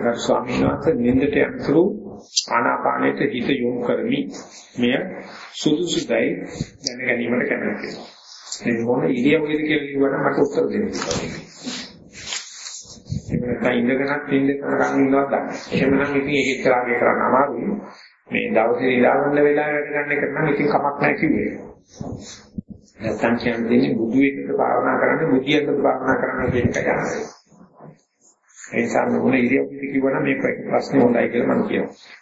ගරු ස්වාමීන් වහන්සේ නින්දට යනතුරු ආනාපානයට හිත යොමු කරමි. මෙය සුදුසුයි දැන ගැනීමට කැමැත්තේ. මේ මොන ඉරියව්වේද කියලා කිව්වනම් මට උත්තර දෙන්න පුළුවන්. ඒක නැත්නම් ඉඳගෙනත් ඉන්න කරගන්න ඉන්නවද? එහෙමනම් ඉතින් ඒක ඉස්සරහට කරන්න අමාරුයි. මේ දවසේ ඉඳාගන්න වෙලාව වැඩ ගන්න එක නම් ඉතින් කමක් නැහැ කිව්වේ. නැත්නම් කියන්නේ බුදු වෙන්නට භාවනා කරන්න බුදියකට භාවනා කරන්න කියන එක යනවා. ඒ නිසා මොන ඉරියව්වද කිව්වනම් මේ ප්‍රශ්නේ හොඳයි කියලා මම කියනවා.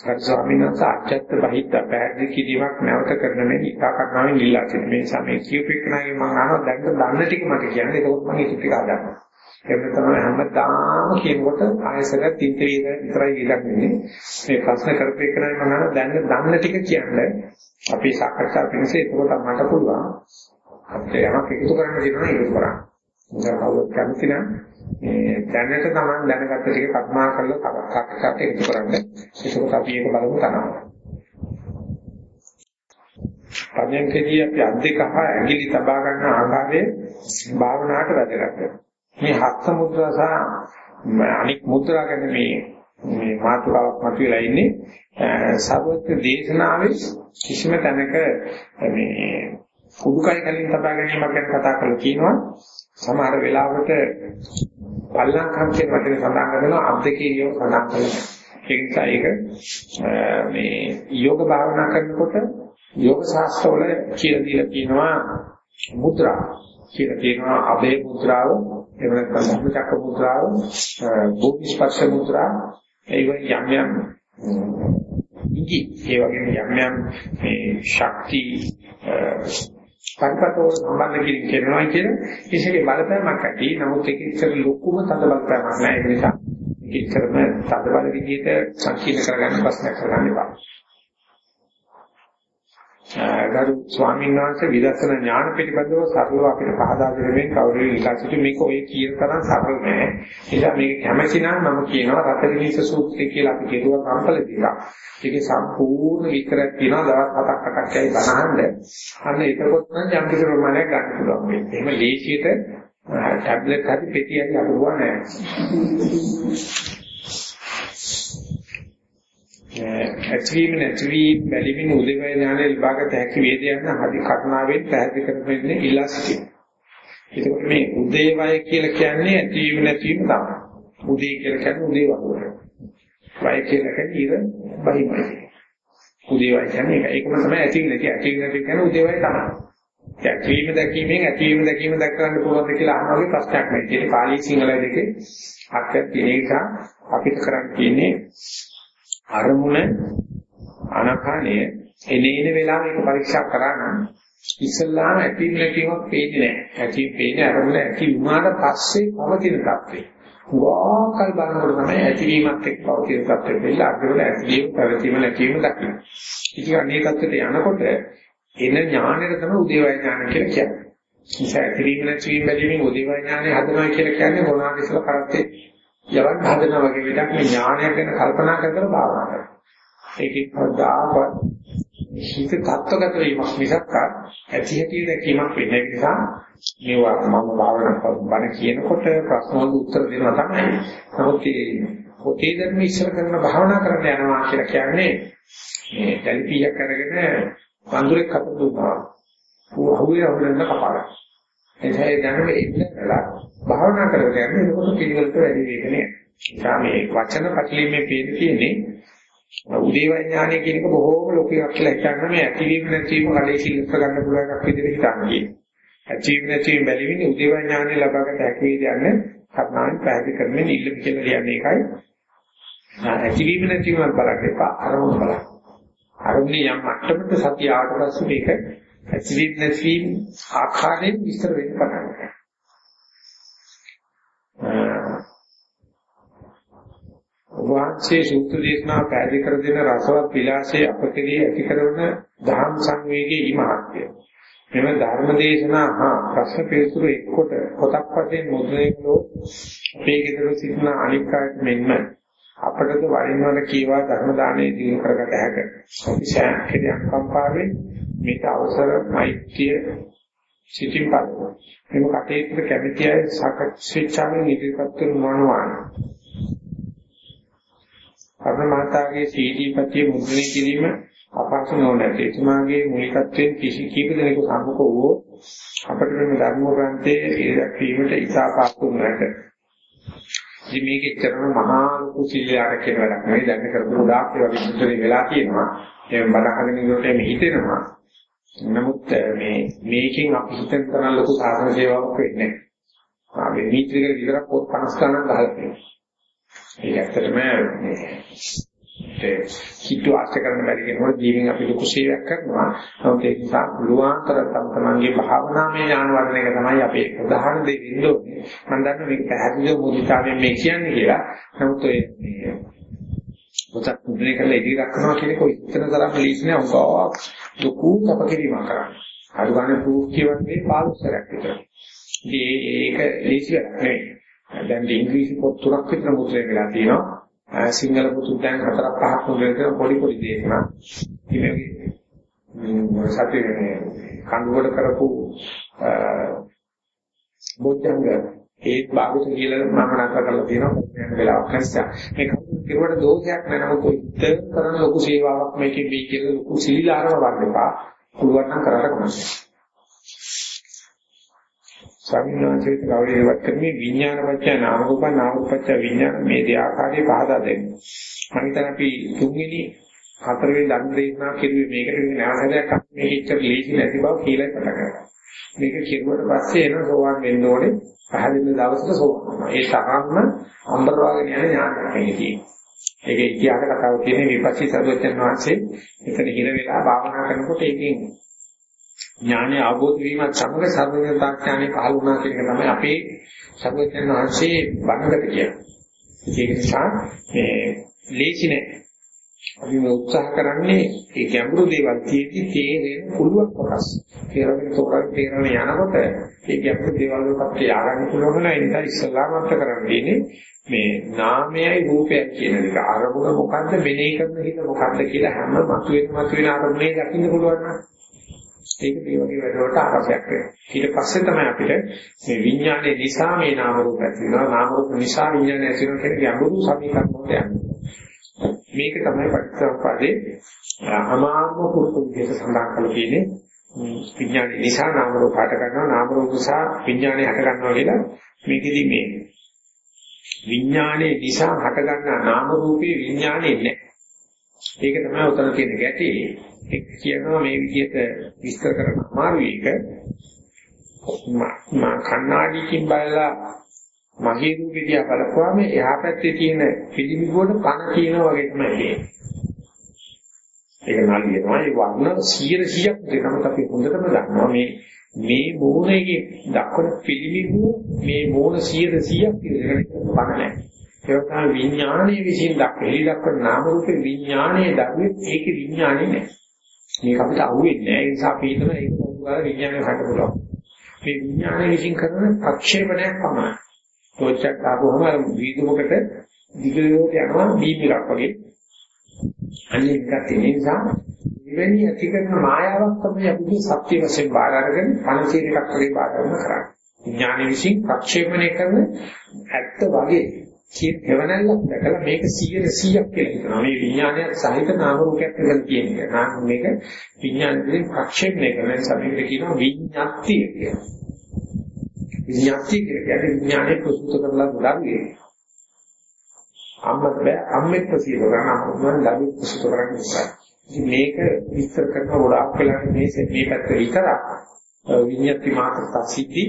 සර් ස්වාමීන් වහන්සේ අච්චත්ත බහිත පැහැදිලි කිරීමක් නැවත කරන මේ ඉතා කර්මාවෙන් ඉල්ලා තියෙනවා. මේ සමේ කියූපෙකනාගේ මම අහනවා දැන් දන්න ටික මට කියන්නේ. ඒකත් මම ඒක ටික අදන්නවා. ඒක තමයි හැමදාම කියනකොට ආයසක තින්ත විතරයි ඉලක්කන්නේ. මේ ප්‍රශ්න කරපේකනාගේ මම අහනවා දැන් දන්න ටික කියන්නේ. අපි සාකච්ඡා පිණිස ඒකකට මට පුළුවන්. අපිට යමක් එකතු කරන්න දෙනවා ඒක කරා. ඉතින් කවුරුත් කැමති නම් මේ දැනට Taman දැනගත්ත ටික කර්මා කරලා තවත් සාකච්ඡාට එකතු කරන්න. ඒකත් අපි ඒක බලමු තමයි. පඤ්ඤංකදී අපි අද්දේක හා ඇඟිලි තබා ගන්න ආකාරයේ භාවනාවට වැදගත්. මේ හස්ත මුද්‍රා සහ අනික් මුද්‍රා ගැන මේ මේ මාතෘකාවක් මතුවලා ඉන්නේ සර්වත්‍ය දේශනාවේ කිසිම තැනක මේ උඩුකය කලින් තබා ගැනීමක් ගැන කතා කරලා කියනවා සමහර වෙලාවට පල්ලංකම් කියන වචනේ සඳහන් කරනවා අද්දකීයෝ සඳහන් කරනවා. ඒ නිසා ඒක මේ යෝග භාවනා කරනකොට යෝග ශාස්ත්‍රවල කියලා දීලා කියනවා මුද්‍රා. කියලා කියනවා අබේ මුද්‍රාව එහෙම නැත්නම් ධම්මචක්ක මුද්‍රාව භූමි ස්පර්ශ මුද්‍රා. ඒ වගේ යම් යම් ඉඟි. ඒ වගේම යම් යම් මේ ශක්ති පරිපතෝ සම්බන්ධ කිරීම කරනවා කියන ඒකේ බලපෑමක් ඇති. නමුත් ඒක ඉතර ලොකුම තද බලපෑමක් නෑ. ඒ නිසා ඒක ඉතරම තද බල විදිහට සංකීර්ණ කරගන්න ප්‍රශ්නයක් කරගන්න එපා. ගරු ස්වාමීන් වහන්සේ විදර්ශනා ඥාන පිළිබඳව සරලව අපිට පහදා දෙමින් කවුරුයි ඉලා සිටු මේක ඔය කියන තරම් සරල නෑ. ඒලා මේක කැමැති නම් මම කියනවා රතවිනිස සූත්‍රය කියලා අපි කියනවා කම්පල දිලා. ඒකේ සම්පූර්ණ විස්තරයක් තියෙනවා දවස් 7ක් 8ක් ඇයි බනහන්න. අන්න එතකොට නම් යම් කිසි ප්‍රමාණයක් ගන්න පුළුවන් වෙන්නේ. එහෙම ලේසියට ටැබ්ලට් හරි පෙටි හරි අහුවා නෑ. ඇතිවීම නැතිවීම බැලිමින් උදේවය ඥානය ලබාගත හැකි වේදයන් හදි කරුණාවෙන් පැහැදිලි කරපෙන්නේ ඉලා සිටිනවා. ඒකෝට මේ උදේවය කියලා කියන්නේ ඇතිවීම නැතිවීම තමයි. උදේ කියලා කියන්නේ උදේ වගේ. වය කියලා කියන්නේ ඉර බහිමයි. උදේවය කියන්නේ ඒක. ඒකම තමයි ඇතිවීම නැති ඇතිවීම නැති කියන්නේ උදේවය තමයි. ඇතිවීම දැකීමෙන් ඇතිවීම දැකීම දැක ගන්න පුළුවන්ද කියලා අහන වගේ ප්‍රශ්නයක් නෙවෙයි. ඒක පාලි සිංහල දෙකේ අර්ථයක් තියෙන නිසා අපිට කරන්න තියෙන්නේ අරමුණ අනකණය එනේන වෙලාව මේක පරීක්ෂා කරා නම් ඉස්සල්ලාම ඇති නැතිවක් පේන්නේ නැහැ. ඇති පේන්නේ අරමුණ ඇති වුණාට පස්සේ පවතින තත්ත්වේ. වාකල් බලනකොට තමයි ඇතිවීමත් එක්ක පවතින තත්ත්වෙ වෙලා අගවල ඇතිවීම පැවතීම නැතිවීම දකින්න. ඉතින් අනේ තත්ත්වයට යනකොට එන ඥානෙට තමයි උදේවය ඥාන කියලා කියන්නේ. නිසා ඇතිවීම නැතිවීම බැලීමෙන් උදේවය ඥානෙ හදනවා කියලා කියන්නේ මොනවාද කියලා කරත්තේ යවන්න හදනවා වගේ විදිහක් මේ ඥානය ගැන කල්පනා කර කර භාවනා කරනවා. ඒකේ ප්‍රදාප හිත තත්ත්වගත වීමක් මිසක් ඇති හැටි දැකීමක් වෙන්නේ නිසා මේවා මම භාවනා බණ කියනකොට ප්‍රශ්න වලට උත්තර දෙනවා තමයි. නමුත් මේ පොතේ ධර්ම ඉස්සර කරන භාවනා කරන්න යනවා කියලා කියන්නේ මේ දැල්පියක් අරගෙන වඳුරෙක් අත දුන්නා. ඌ අහුවේ අහුලන්න කපාලා. එතැයි දැනුම ඉන්නකලා භාවනා කරගෙන යන එතකොට පිළිවෙලට වැඩි වේගනේ. නිසා මේ වචන පැතිලීමේ පේන තියෙන්නේ උදේ විඥානය කියන එක බොහෝම ලෝකයක් කියලා හිතන්න මේ ඇතිවීම නැතිවීම කඩේ සිල්ප ගන්න පුළුවන් එකක් විදිහට හිතන්නේ. ඇතිවීම නැතිවීම බැලිවින්නේ උදේ විඥානය ලබාගත හැකි යන්නේ කර්ණාන් පැහැදිලි කරන්නේ නිල්ල කියලා කියන්නේ ඒකයි. ඇතිවීම නැතිවීම බලන්න එපා අරමුණ බලන්න. අරමුණේ යම් මට්ටමකට සතිය ආවට පස්සේ මේක ඇතිවීම නැතිවීම ආකාරයෙන් විස්තර වෙන්න පටන් ගන්නවා. වාචේ සූත්‍ර දේශනා පැහැදිලි කර දෙන රසවත් විලාසයේ අපකදී ඇති කරන ධම් සංවේගයේ ඉමහත්ය. මෙම ධර්ම දේශනා හා ප්‍රශ්න පෙරතුරු එක්කොට පොතක් වශයෙන් මුද්‍රණය කළොත් අපේ ගෙදර සිටින අනික් අයට මෙන්ම අපටද වරින් වර කීවා ධර්ම දානයේ දිනු කරගත හැක. අපි සෑම කෙනෙක් කම්පාවේ මේක අවසර මෛත්‍රිය සිතින් බලනවා. මේක කටේට කැමැති අය සාකච්ඡාවෙන් ඉදිරිපත් කරන මොනවාන. අරමාතාගේ සීදීපතිය මුද්‍රණය කිරීම අපහසු නොනැති. එතුමාගේ මූලිකත්වයෙන් කිසි කීප දෙනෙකු සම්මුඛ වූ අපිට මේ ධර්ම ග්‍රන්ථයේ ඒ දැක්වීමට ඉතාපාසු නැත. ඉතින් මේකේ කරන මහා ලොකු සිල්ලාට කියන වැඩක් නෙවෙයි දැන් කරපු ගොඩාක් ඒ වගේ සුදුරි වෙලා තියෙනවා. ඒ බඩහගෙන ඉන්නකොට මේ හිතෙනවා. නමුත් මේ මේකෙන් අපි හිතන තරම් ලොකු සාධන සේවාවක් වෙන්නේ නැහැ. ආ මේ නීතිගල විතරක් පොත් 50 ගණන් ගහලා තියෙනවා. ඒක ඇත්තටම මේ ඒ හිතු ආශ්‍රය කරන බැරි කෙනෙකුට ජීවෙන් අපි ලොකු සේවයක් කරනවා. නමුත් ඒ නිසා පුළුවන්තර තම තමන්ගේ භාවනාමය ඥාන වර්ධනය එක තමයි අපේ ප්‍රධාන දේ වෙන්න ඕනේ. මම දන්නවා මේක පැහැදිලිව මුදිතාවෙන් මේ කියන්නේ කියලා. නමුත් ඒ මේ පොතක් මුද්‍රණය කරලා ඉදිරි දක්වනවා කියන එක ඉතන තරම් ලීසිනේ උගාවක් ලොකු කපකිරීමක් කරන්නේ. අඩු ගන්න ප්‍රූෆ් කියවන්නේ පාළුසරයක් විතර. ඉතින් ඒක ලීසි වැඩක් නෙවෙයි. දැන් ඉංග්‍රීසි පොත් තුනක් විතර මුද්‍රණය වෙලා තියෙනවා. සිංහල පුතුත් දැන් හතරක් පහක් මුදලට පොඩි පොඩි දේශනා. ඉතින් සතියේ කඳුවල කරපු බොද්ධංග ඒ භාගත කියලා මම නතර කරලා තියෙනවා මම වෙලාවක් හරිසා මේ කවුරුට දෝෂයක් නැනම කොයිත කරන ලොකු සේවාවක් මේකේ මේ කියලා ලොකු සීලාරම වන්න එපා පුළුවන් නම් කරලා කොහොමද ස්වාමීන් වහන්සේට ගෞරවයක් කරමින් විඥානපච්චය නාම රූප නාම රූපච්චය විඥාන මේ දෙආකාරයේ පහදා දෙන්න. මම හිතන්නේ අපි තුන්වෙනි හතරවෙනි ධර්ම දේශනා කෙරුවේ මේකට නැවතයක් මේක ඉච්චර ලීසි නැති බව කියලා කතා කරා. මේක කෙරුවට පස්සේ එන සෝවාන් වෙන්න ඕනේ පහදින දවසට සෝවාන්. ඒ තරම්ම අම්බරවාගෙන යන ඥානයක් තියෙනවා. ඒක ඉතිහාස කතාව කියන්නේ විපස්සී සරුවචන් වහන්සේ එතන හිර වෙලා භාවනා කරනකොට ඒකෙන් ඥානය අවබෝධ වීමත් සමග සර්වඥතා ඥානෙ පහළ වුණා කියන එක තමයි අපේ සර්වඥයන් වහන්සේ වණකට කියන්නේ. ඒක නිසා මේ ලේසි නෑ. අපි මේ උත්සාහ කරන්නේ ඒ ගැඹුරු දේවල් තියෙදි තේරෙන්න පුළුවන් කොටස්. තේරෙන්න තෝරන තේරෙන යනකොට ඒ ගැඹුරු දේවල් වලට යාගන්න පුළුවන් නෑ. ඒ නිසා ඉස්සලාමත් කරන්නේ මේ නාමයයි රූපයයි කියන එක අරමුණ මොකද්ද මෙනෙහි කරන හිත මොකද්ද කියලා හැම මතුවෙන මතුවෙන අරමුණේ දකින්න පුළුවන් නේද? ඒක මේ වගේ වැඩවලට ආරම්භයක් වෙනවා. ඊට පස්සේ තමයි අපිට මේ විඥානයේ නිසා මේ නාම රූප ඇති වෙනවා. නාම රූප නිසා විඥානය ඇති වෙනවා කියන ගැඹුරු සමීකරණ වලට යන්නේ. මේක තමයි පටිච්චසමුප්පාදේ අමාර්ග පුරුදු විදිහට සඳහන් කරලා තියෙන්නේ. විඥානයේ නිසා නාම රූප හට ගන්නවා. නාම රූප නිසා විඥානය හට ගන්නවා කියලා මේකෙදි මේ විඥානයේ නිසා හට ගන්නා නාම රූපේ විඥානේ නැහැ. ඒක තමයි උතන තියෙන ගැටේ. ඒක කියනවා මේ විදිහට විස්තර කරන්න අමාරුයි ඒක. මා කන්නාඩියකින් බලලා මගේ රූපේ දිහා බලපුවාම එහා පැත්තේ තියෙන පිළිමිබුවට පණ කියනවා වගේ තමයි තියෙන්නේ. ඒක නලියනවා ඒ වර්ණ 100 100ක් දෙනමත් අපි හොඳටම දන්නවා මේ මේ මෝහයේ දක්වන පිළිමිබුව මේ මෝහ 100 100ක් ඉඳගෙන පණ නැහැ. ඒක තමයි විඥානයේ විසින් දක්වලි දක්වන නාම රූපේ විඥානයේ දක්වෙත් ඒකේ විඥානේ නැහැ. මේක අපිට අහුවෙන්නේ නැහැ. ඒ නිසා අපි හිතන ඒක මොකක්ද විඥානය හට පුළුවන්. මේ විඥානය විසින් කරන ප්‍රක්ෂේපණයක් පමණයි. තෝච්චක් ආවම වීදුමකට දිගට යනවා බීම් එකක් වගේ. අනිත් එකක් තියෙන නිසා මෙවැනි ඇති කරන මායාවක් තමයි අපි සත්‍ය වශයෙන් බාර අරගෙන පණචීර එකක් වගේ බාර ගන්න කරන්නේ. විඥානය විසින් ප්‍රක්ෂේපණය කරන ඇත්ත වගේ කියන එවනල්ලක් දැකලා මේක 100 100ක් කියලා හිතනවා. මේ විඥානයත් සහිත නාම රූපයක් කියලා කියන්නේ. නාම මේක විඥානයෙන් ප්‍රක්ෂේපණය කරන නිසා මේකට කියනවා විඥාත්තිය කියලා. විඥාත්තිය කියන්නේ විඥානයේ ප්‍රසූත කරලා ගොඩාගේ. අම්මත් බෑ අම්මෙත් ප්‍රසූත කරන අම්මන් ළමයි ප්‍රසූත කරන්නේ නිසා. ඉතින් මේක විස්තර කරන ගොඩාක් වෙලා මේ මේ පැත්ත විතරක් විඤ්ඤාති මාත්‍රා සිද්ධි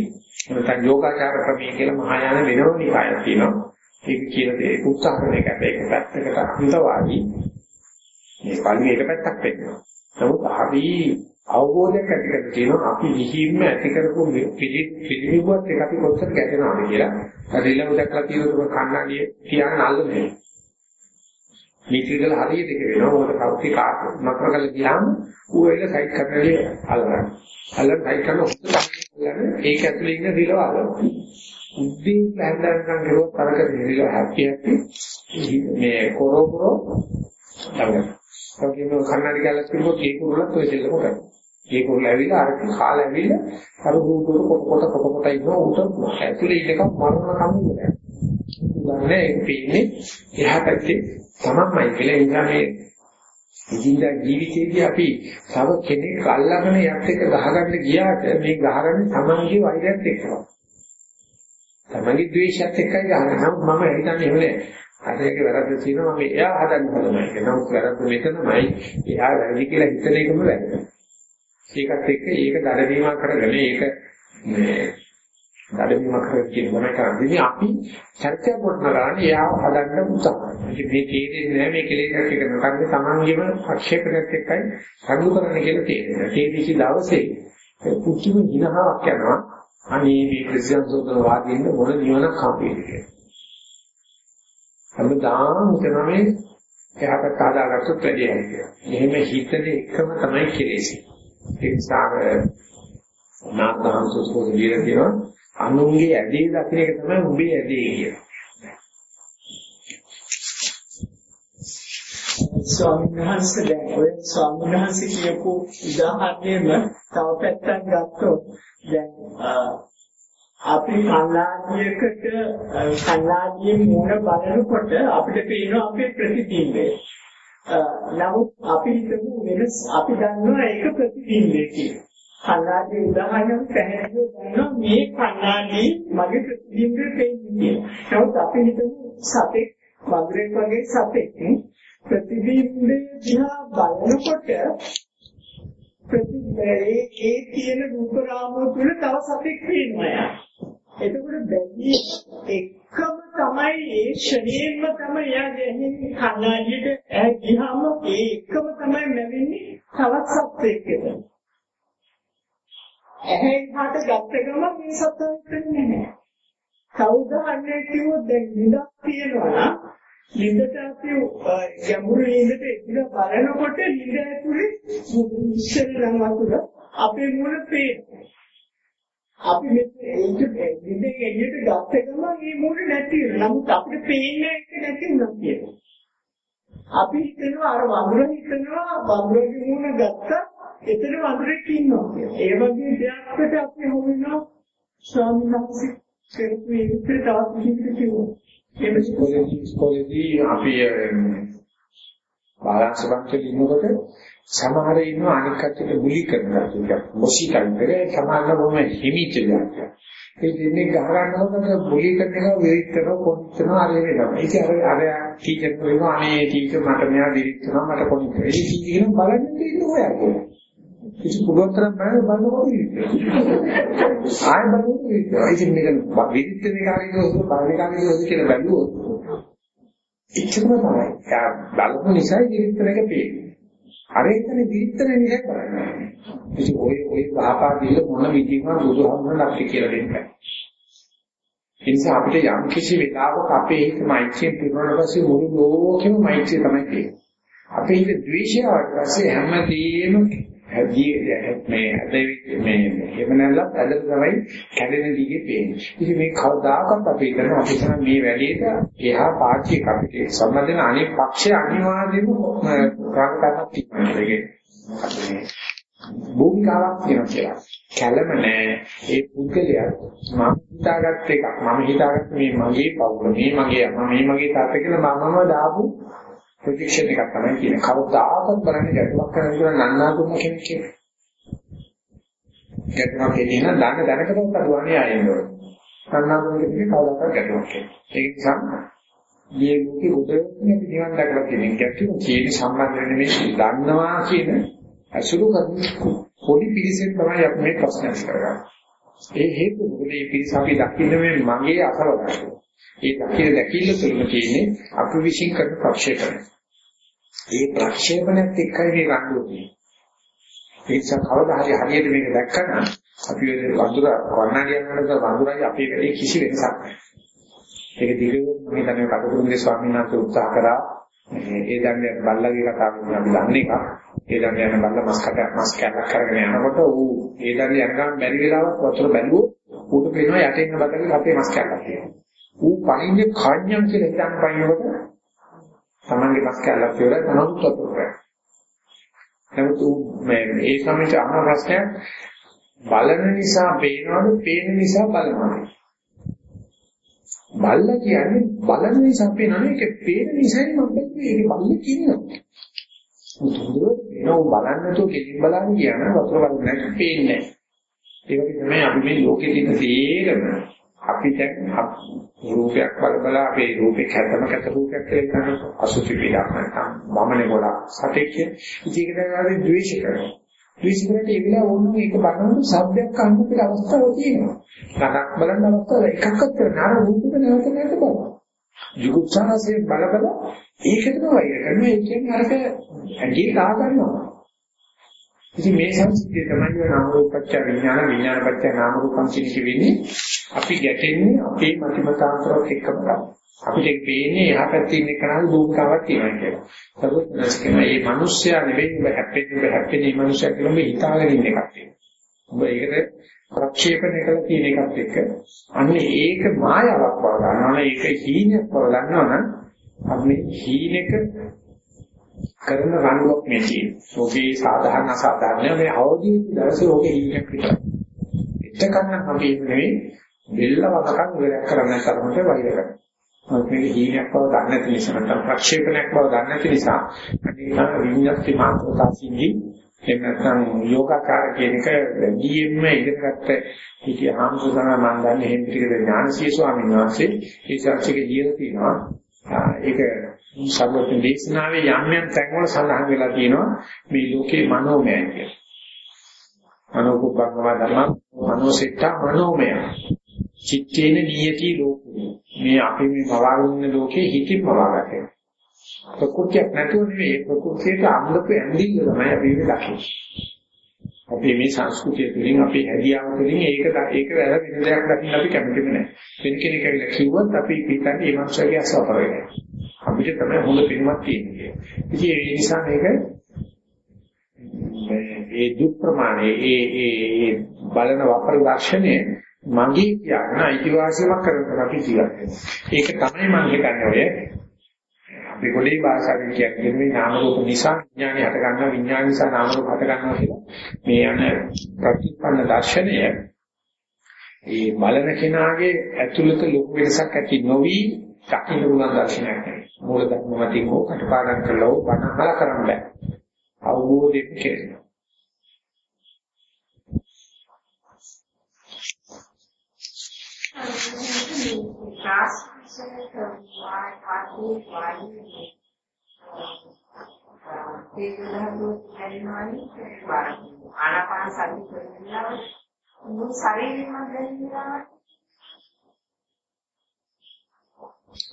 නැත්නම් යෝගාචාර ක්‍රමයේ කියලා මහායාන වෙනම නිකායක් තියෙනවා. ඒක කියලා දෙයක් උත්සාහ කරන එක හැබැයි පැත්තකට අන්තවාදී මේ පළවෙනි එක පැත්තක් වෙන්නවා. නමුත් අපි අවබෝධයක් ඇති කරගෙන තියෙනවා අපි විහිම්ම ඇති කරපු පිළිවිවුවත් එක අපි කොච්චර ගැටෙනවද කියලා. රිලව් දැක්ලා තියෙනකොට කන්නඩිය තියාගෙන අල්ලන්නේ. මේකල හරියට එක වෙනවා. මොකද කවුති කාට මකර කරලා ගියාම ඌ එල සයිඩ් කරන්නේ අල්ලනවා. අල්ලන සයිඩ් කරන ඔක්කොම ඒක ඇතුලේ ඉන්න රිලව අල්ලනවා. උද්දී පැහැදගන්න කරුවොත් තරක දෙවිලා හැපි හැපි මේ කොරෝකරෝ ළඟ. ඒකේ කන්නඩි ගැලක් තිබුණොත් ඒක උරලත් ඔය දෙල්ලම කරනවා. ඒගොල්ලෝ ඇවිල්ලා අර කාලේ ඇවිල්ලා අර රූපවල කොට කොට කොට කොට ඉන්නවා උට ඇතුලේ ඉන්නකම් මරණ කමින් නෑ ඒක පේන්නේ එහා පැත්තේ තමන්මයි කියලා ඉඳලා මේ ඉදින්දා ජීවිතේදී අපි තව කෙනෙක් අල්ලගෙන යත් එක ගහගන්න ගියාට මේ ගහගන්නේ තමන්ගේ වෛරයත් එක්කම. තමන්ගේ ද්වේෂයත් එක්කයි ගහන්නේ. නමුත් මම හිතන්නේ එහෙම නෑ. හරියගේ වැරද්ද තියෙනවා මම එයා හදන්න හදනවා. ඒක නම් වැරද්ද මෙතනමයි. එයා වැරදි කියලා හිතන එකම වැරද්ද. ඒකත් එක්ක ඒක දඩවීම කරගෙන ඒක මේ දඩමීම කරගෙන කියන තමයි කරන්නේ. අපි චර්චා පොඩ්ඩක් එයාව හදන්න උත්සාහ කරනවා. ඉතින් මේ තේරෙන්නේ නැහැ මේ කෙලෙසක් එක නකන්ද තමන්ගේම ප්‍රක්ෂේපණයත් එක්කයි රණ්ඩු කරන්න කියලා තේරෙනවා. තේරිච්ච දවසේ පුදුම හිනහාවක් යනවා. අනේ මේ ප්‍රසිද්ධ සෝදන වාදීන් මොන නිවනක් හම්බෙන්නේ කියලා. හැමදාම හිතනනේ එහාට හදාගත්තොත් වැඩි හරි කියලා. එහෙම හිතන එකම තමයි කෙලෙසි. ඒ නිසා නාගහං සෝසෝද කියලා කියනවා අනුන්ගේ ඇදේ දකින්න එක තමයි උඹේ ඇදේ කියන්නේ. ස්වාමීන් වහන්සේ දැන් ඔය ස්වාමීන් වහන්සේ කියපු උදාහරණයෙම තව පැත්තක් ගත්තොත් දැන් අපි කන්නාඩියකට කන්නාඩියේ මූණ බලනකොට අපිට පේනවා අපේ ප්‍රතිබිම්බය. නමුත් අපි හිතමු වෙනස් අපි දන්නවා ඒක ප්‍රතිබිම්බය කියලා. කන්නාඩි උදාහරණයක් පැහැදිලිව ගන්නවා මේ කන්නාඩි මගේ ප්‍රතිබිම්බේ පෙන්නේ. නමුත් අපි හිතමු සතෙක් වගුරෙක් වගේ සතෙක් ප්‍රතිබිම්බේ දිහා බලනකොට ප්‍රතිබිම්බේ ඒ තියෙන රූප රාමුව තුල තව සතෙක් පේනවා. එතකොට බැදී එකම තමයි ඒ ශරීරෙම තමයි යා ගැහෙන්නේ කන්නාඩියට ඈ ගියාම ඒ එකම තමයි ලැබෙන්නේ තවත් සත්‍යයක. ඇහැ හාට ගත්ත ගමන් මේ සත්‍යය වෙන්නේ නැහැ. කවුද අන්නේ කිව්වොත් දැන් නිදක් තියෙනවා නම් නිදට අපි ගැඹුරු නිදට ඉඳලා බලනකොට නිද ඇතුලේ ඉස්සෙල්ලම වතුර අපේ මුණ පේනවා. අපි මෙතන නිදෙන් එළියට ගත්ත ගමන් මේ මුණ නැති වෙනවා. නමුත් අපිට පේන්නේ ඒක නැති වුණා කියලා. අපි හිතනවා අර වඳුර හිතනවා වඳුරගේ මුණ ගත්තා එතන වඳුරෙක් ඉන්නවා කියලා. ඒ වගේ දෙයක්කට අපි හොයනවා ස්වාමීන් වහන්සේ කරපු විදිහට තවත් විදිහට කිව්වා. ඒ ඉස්කෝලේදී ඉස්කෝලේදී අපි බාලාංශ බංකේ ඉන්නකොට සමහර ඉන්නවා අනික් කටට බුලි කරනවා කියන්නේ මොසි කරන්නේ සමහරව බොහොම හිමිච්ච දෙයක්. ඒ දෙන්නේ ගහ ගන්නකොට බුලි කරන එක විරිටන කොච්චර හරි වෙනවා. ඒක අර අර ටීචර් කියනවා අනේ ටීචර් මට මෙයා විරිටනවා මට කොහොමද. ඒ ටීචර් බලන්න ඉන්න ඔයාලා. කිසි පුළුවන් තරම් බෑ බලනකොට ආය බලනකොට ඉතින් මේක විදිත්තේ කාර්යය හොද බලන කාර්යය හොද කියලා බැලුවොත් එච්චරම තමයි. යා බලපු නිසා විදිත්තර එක පේන්නේ. අර එතන විදිත්තර නිසා බලන්නේ. ඉතින් ඔය ඔය ගහපා දීලා මොන විදිහකට බුදුහාමුදුරන් අපිට කියලා දෙන්නේ. ඒ නිසා අපිට යම් කිසි වෙලාවක අපේ හිත මෛත්‍රිය පිරුණාට පස්සේ මුළු ලෝකෙම මෛත්‍රිය තමයි තියෙන්නේ. අපේ හිත ද්වේෂය වගේ හැමදේම මේ මේ එහෙම නැල්ලත් අද තමයි කැඩෙන දිගේ පේන්නේ. ඉතින් මේ කවදාකවත් අපි කරන අපි කරන මේ වැඩේට එහා පාක්ෂික අපිට සම්බන්ධ අනෙක් පක්ෂය අනිවාර්යයෙන්ම ප්‍රාණකරණක් තියෙනවා. ඒකේ භූමිකාවක් තියෙනවා කියලා. කැළම නෑ ඒ පුද්ගලයා මම හිතාගත්ත එකක් මම හිතාගත්ත මේ මගේ පවුල මේ මගේ අම්මා මේ මගේ තාත්තා කියලා මමම දාපු ප්‍රොජෙක්ෂන් එකක් තමයි කියන්නේ. කවදාකවත් බලන්නේ ගැටලුවක් කරන්න කියලා නන්නාතුම කෙනෙක් කියන්නේ. ගැටලුවක් කියන්නේ නම් දන්න දැනකටවත් අඩුවන්නේ ආයෙන්න ඕනේ. නන්නාතුම කෙනෙක් කවදාකවත් ගැටලුවක් කියන්නේ. ඒ නිසා මේ ලෝකෙ උදේට අපි නිවන් දැකලා තියෙන ගැටලුව කියන සම්බන්ධ වෙන මේ දන්නවා කියන අසුරු කරන පොඩි පිළිසෙන් තමයි අපි මේ ප්‍රශ්න කරගන්නේ. ඒ හේතුව මොකද මේ පිළිස අපි දකින්න මේ මගේ අසවලට. ඒ දකින දැකිල්ල තුළම තියෙන්නේ අපි විශ්ින් කරන ප්‍රක්ෂේපණය. ඒ ප්‍රක්ෂේපණයත් එක්කයි මේ රණ්ඩුවේ. ඒ නිසා කවදා හරි හරියට මේක දැක්කම අපි වඳුර කන්නඩියන් වලද වඳුරයි අපේ වැඩේ කිසි වෙනසක් නැහැ. ඒක දිගට මම හිතන්නේ කටුකුරුගේ ස්වාමීන් වහන්සේ උත්සාහ කරා ඒ දන්නේ බල්ලගේ කතාව අපි දන්නේ එක. ඒ දන්නේ යන බල්ල මස් කට මස් කැලක් කරගෙන යනකොට ඌ ඒ දන්නේ යනකම් බැරි වෙලාවක් වතුර බැලුවොත් ඌට පේනවා යටින් ඉන්න බතලේ අපේ මස් කැලක් තියෙනවා. ඌ පණින්නේ කන්‍යම් කියලා හිතන් පයින්නකොට තමන්ගේ මස් කැලක් කියලා තනොත් වතුර. නමුත් මේ ඒ සමයට අහන ප්‍රශ්නයක් බලන නිසා පේනවද පේන නිසා බලනවද? බල්ල කියන්නේ බලන නිසා පේනවනේ ඒක පේන නිසායි මම බැලුවේ ඒක බල්ල කියනවා මුතුදුර නෝ බලන්න તો කෙලින් බලන්න කියන වතුර බලන්න නැත්නම් පේන්නේ නැහැ. ඒ වගේ තමයි අපි මේ ලෝකේ තියෙන සේරම අපි දැන් රූපයක් බල බල අපේ රූපේ කැතම කැත රූපයක් කියලා කරන අසුචි පිටක් නැත්නම් මමනේ ගොඩක් සතෙක් කිය. ඉතින් ඒක තමයි ද්වේෂ කරනවා. ද්වේෂ කරලා ඒ විලා ඕනම ඒක බලනකොට සබ්දයක් අහන්න පිළ අවස්ථාවක් තියෙනවා. රටක් බලන්න අවස්ථාවක් එකක්වත් කරන අර රූපෙක නැවත නැවත බලනවා. ජුගුප්සාරසේ බල බල ඒකටම වෛර කරනවා. ඒ කියන්නේ අරක ඇඟේ තා ගන්නවා. ඉතින් මේ සංසිද්ධිය තමයි නාම රූපච්ඡ විඥාන විඥාන පත්‍ය නාම රූපං කියන වෙන්නේ අපි ගැටෙන්නේ අපේ මතිමතාන්තරات එක්කම ගන්න. අපිට ඒක පේන්නේ එහා පැත්තේ ඉන්න කෙනාට භූමිකාවක් තියෙනවා කියලා. සරුවත් නැස්කම මේ මිනිස්සයා නෙවෙයි ඔබ හැප්පෙන්නේ ඔබ හැප්පෙන්නේ මේ මිනිස්සයා කියලා ඔබ හිතාගෙන ඉන්න එකක් තියෙනවා. ඔබ ඒකට ප්‍රක්ෂේපණය කළ තියෙන එකත් එක්ක අන්න ඒක මායාවක් බව ගන්නවා ඒක හීනයක් බව ගන්නවා නම් අපි හීනෙක කරන රණ්ඩුවක් මේ තියෙනවා. ඕකේ සාධාරණ අසාධාරණ මේ අවදි දවසේ ඕකේ හීනයක් විතරයි. එතකන් අපි නෙවෙයි බෙල්ල වදකන් ඉවරයක් කරන්න තරමට වෛර කරනවා. මොකද මේක හීනයක් බව දන්නේ නැති නිසා නැත්නම් ප්‍රක්ෂේපණයක් බව දන්නේ නැති නිසා අනිවාර්ය විඤ්ඤාති මාත්‍රතාවසින්හි එහෙම නැත්නම් යෝගාකාර කියන එක වැඩියෙන්ම ඉගෙනගත්ත හිටිය හාමුදුරුවෝ මම දන්නේ එහෙම ටිකද ඥානසී ස්වාමීන් වහන්සේ ඒ ශාස්ත්‍රික ජීවිතය තියෙනවා. ඒක සම්බුත් දේශනාවේ යම් යම් තැන්වල සඳහන් වෙලා තියෙනවා මේ ලෝකේ මනෝමය කියලා. මනෝකුප්පංගම ධර්ම මනෝසිතා මනෝමය. චිත්තේන නියති ලෝකෝ. මේ අපි මේ මවාගෙන ලෝකේ හිතින් මවාගත්තේ. ප්‍රකෘතියක් නැතුව නෙවෙයි ප්‍රකෘතියට අම්ලපු ඇඳිල්ල තමයි අපි මේ දකින්නේ. අපි මේ සංස්කෘතිය තුළින් අපි හැදියාව තුළින් ඒක ඒක වැර වෙන දෙයක් දකින්න අපි කැමතිම නැහැ. වෙන කෙනෙක් ඇවිල්ලා කිව්වොත් අපි හිතන්නේ මේ මනුස්සයාගේ අසවර වෙනවා. අපිට තමයි හොඳ පින්වත් තියෙන්නේ. ඉතින් ඒ නිසා මේක ඒ දුක් ප්‍රමාණය ඒ ඒ බලන වපර ලක්ෂණය මගේ කියන අයිතිවාසිකමක් කරගෙන අපි ජීවත් ඒක තමයි මම හිතන්නේ ඔය අපි පොඩි භාෂාවෙන් කියන්නේ මේ නාම රූප නිසා විඥානය හට ගන්නවා විඥාන නිසා නාම රූප හට ගන්නවා කියලා. මේ යන ප්‍රතිපන්න දර්ශනය ඒ බලන කෙනාගේ ඇතුළත ලොකු වෙනසක් ඇති නොවි දකින්න පුළුවන් දර්ශනයක් නෙවෙයි. මූල ධර්ම මතින් හෝ කටපාඩම් කළා හෝ බණහල කරන්න බෑ. අවබෝධයෙන් කෙරෙනවා. ශාස්ත්‍රයේ කරනවා පාටි වායි ඒ විදිහට හැදෙනවානේ ආනාපාන සති කරනවා මුළු ශරීරෙම දැනෙනවා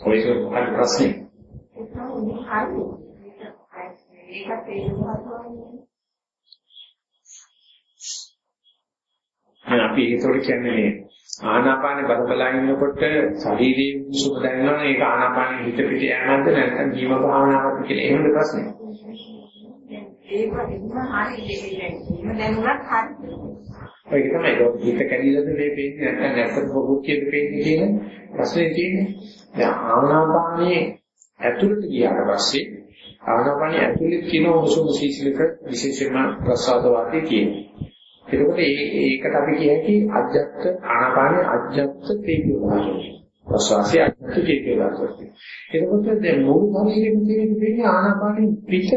ඔයක මොකක්ද ප්‍රශ්නේ? ඒක උනේ හරි ඒක තේරුම් ගන්න අපි ඒතකොට කියන්නේ මේ ආනාපාන බලබලා ඉන්නකොට ශරීරයේ සුඛ දැනෙනවනේ ඒක ආනාපානෙ හිත පිට යෑමක්ද නැත්නම් ජීව භාවනාවක් කියලා එහෙමද ප්‍රශ්නේ? ඒක ඉන්න හරි ඒක දැනුණත් හරි. ඒක තමයි හිත කැඩිලාද මේ පේන්නේ නැත්නම් නැත්නම් ප්‍රകൃතියද පේන්නේ කියන ප්‍රශ්නේ තියෙන්නේ. දැන් ආනාපානයේ ඇතුළට ගියාට පස්සේ ආනාපානයේ ඇතුළේ තියෙන උණුසුම් සීසලක විශේෂයෙන්ම ප්‍රසාද වාතය තියෙනවා. එතකොට ඒ ඒකට අපි කියකි අජත්ත ආනාපානයේ අජත්ත තේජෝ ධාතුව. ප්‍රසවාසයේ අජත්ත තේජෝ ධාතුව. එතකොට දැන් මුළු ශරීරෙම තියෙන දෙන්නේ ආනාපානයේ පිට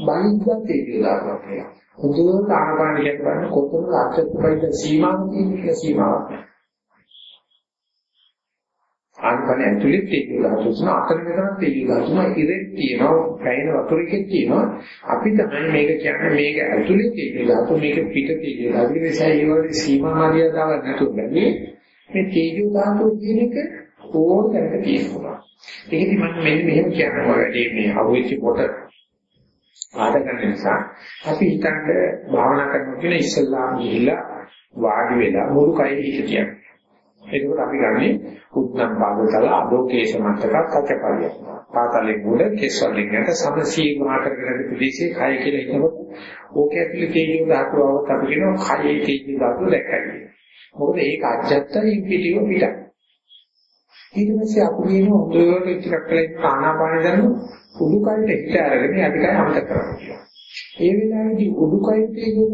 බහිද්ද තේජෝ ධාතුව කියලා. හොඳට ආනාපාන කියන බලන්න කොතනද අජත්ත බහිද්ද සීමාවක් තියෙන සීමාවක්. ආනාපාන ඇතුලේ තේජෝ ධාතුව තුන අතර මෙතන තේජෝ ධාතුව ඉරෙක් තියෙනවා පැයින වතුරකෙත් තියෙනවා. අපි තමයි මේක කියන්නේ මේක ඇතුලේ තේජෝ ධාතුව මේක පිට තේජෝ ධාතුව නිසා ඒ වගේ සීමා මරියාදාවක් නැතුව බැන්නේ මේ තේජෝ ධාතුව කියන එක ඕන තැනක තියෙනවා. ඒකදි මම මෙන්න මෙහෙම කියනවා වැඩි මේ අහුවෙච්ච කොට. ආද ගන්න නිසා අපි හිතන්නේ භාවනා කරනවා කියන ඉස්සල්ලාම ගිහිල්ලා වාඩි වෙලා මුළු කයෙ හිත තියන්න. එතකොට අපි ගන්නේ උද්නම් භාගතල අදෝකේශ මතක කච්චපලිය. පාතලේ මුල කෙස්වලින් යන සමසීමා කරගෙන ප්‍රදේශයේ කය කියලා හිතනකොට ඕක ඇතුලේ තේජෝ ධාතුවවත් අපි කියනවා කයේ තේජෝ ධාතුව දැක්කයි. මොකද ඒක අජත්තයි පිටිව පිටයි. ඊට පස්සේ අපි කියන හොඳට ටිකක් කලින් ආනාපාන දන්න උඩු කයට හිත අරගෙන අධිකයි අමතක කරනවා. ඒ වෙලාවේදී උඩුකය තේජෝ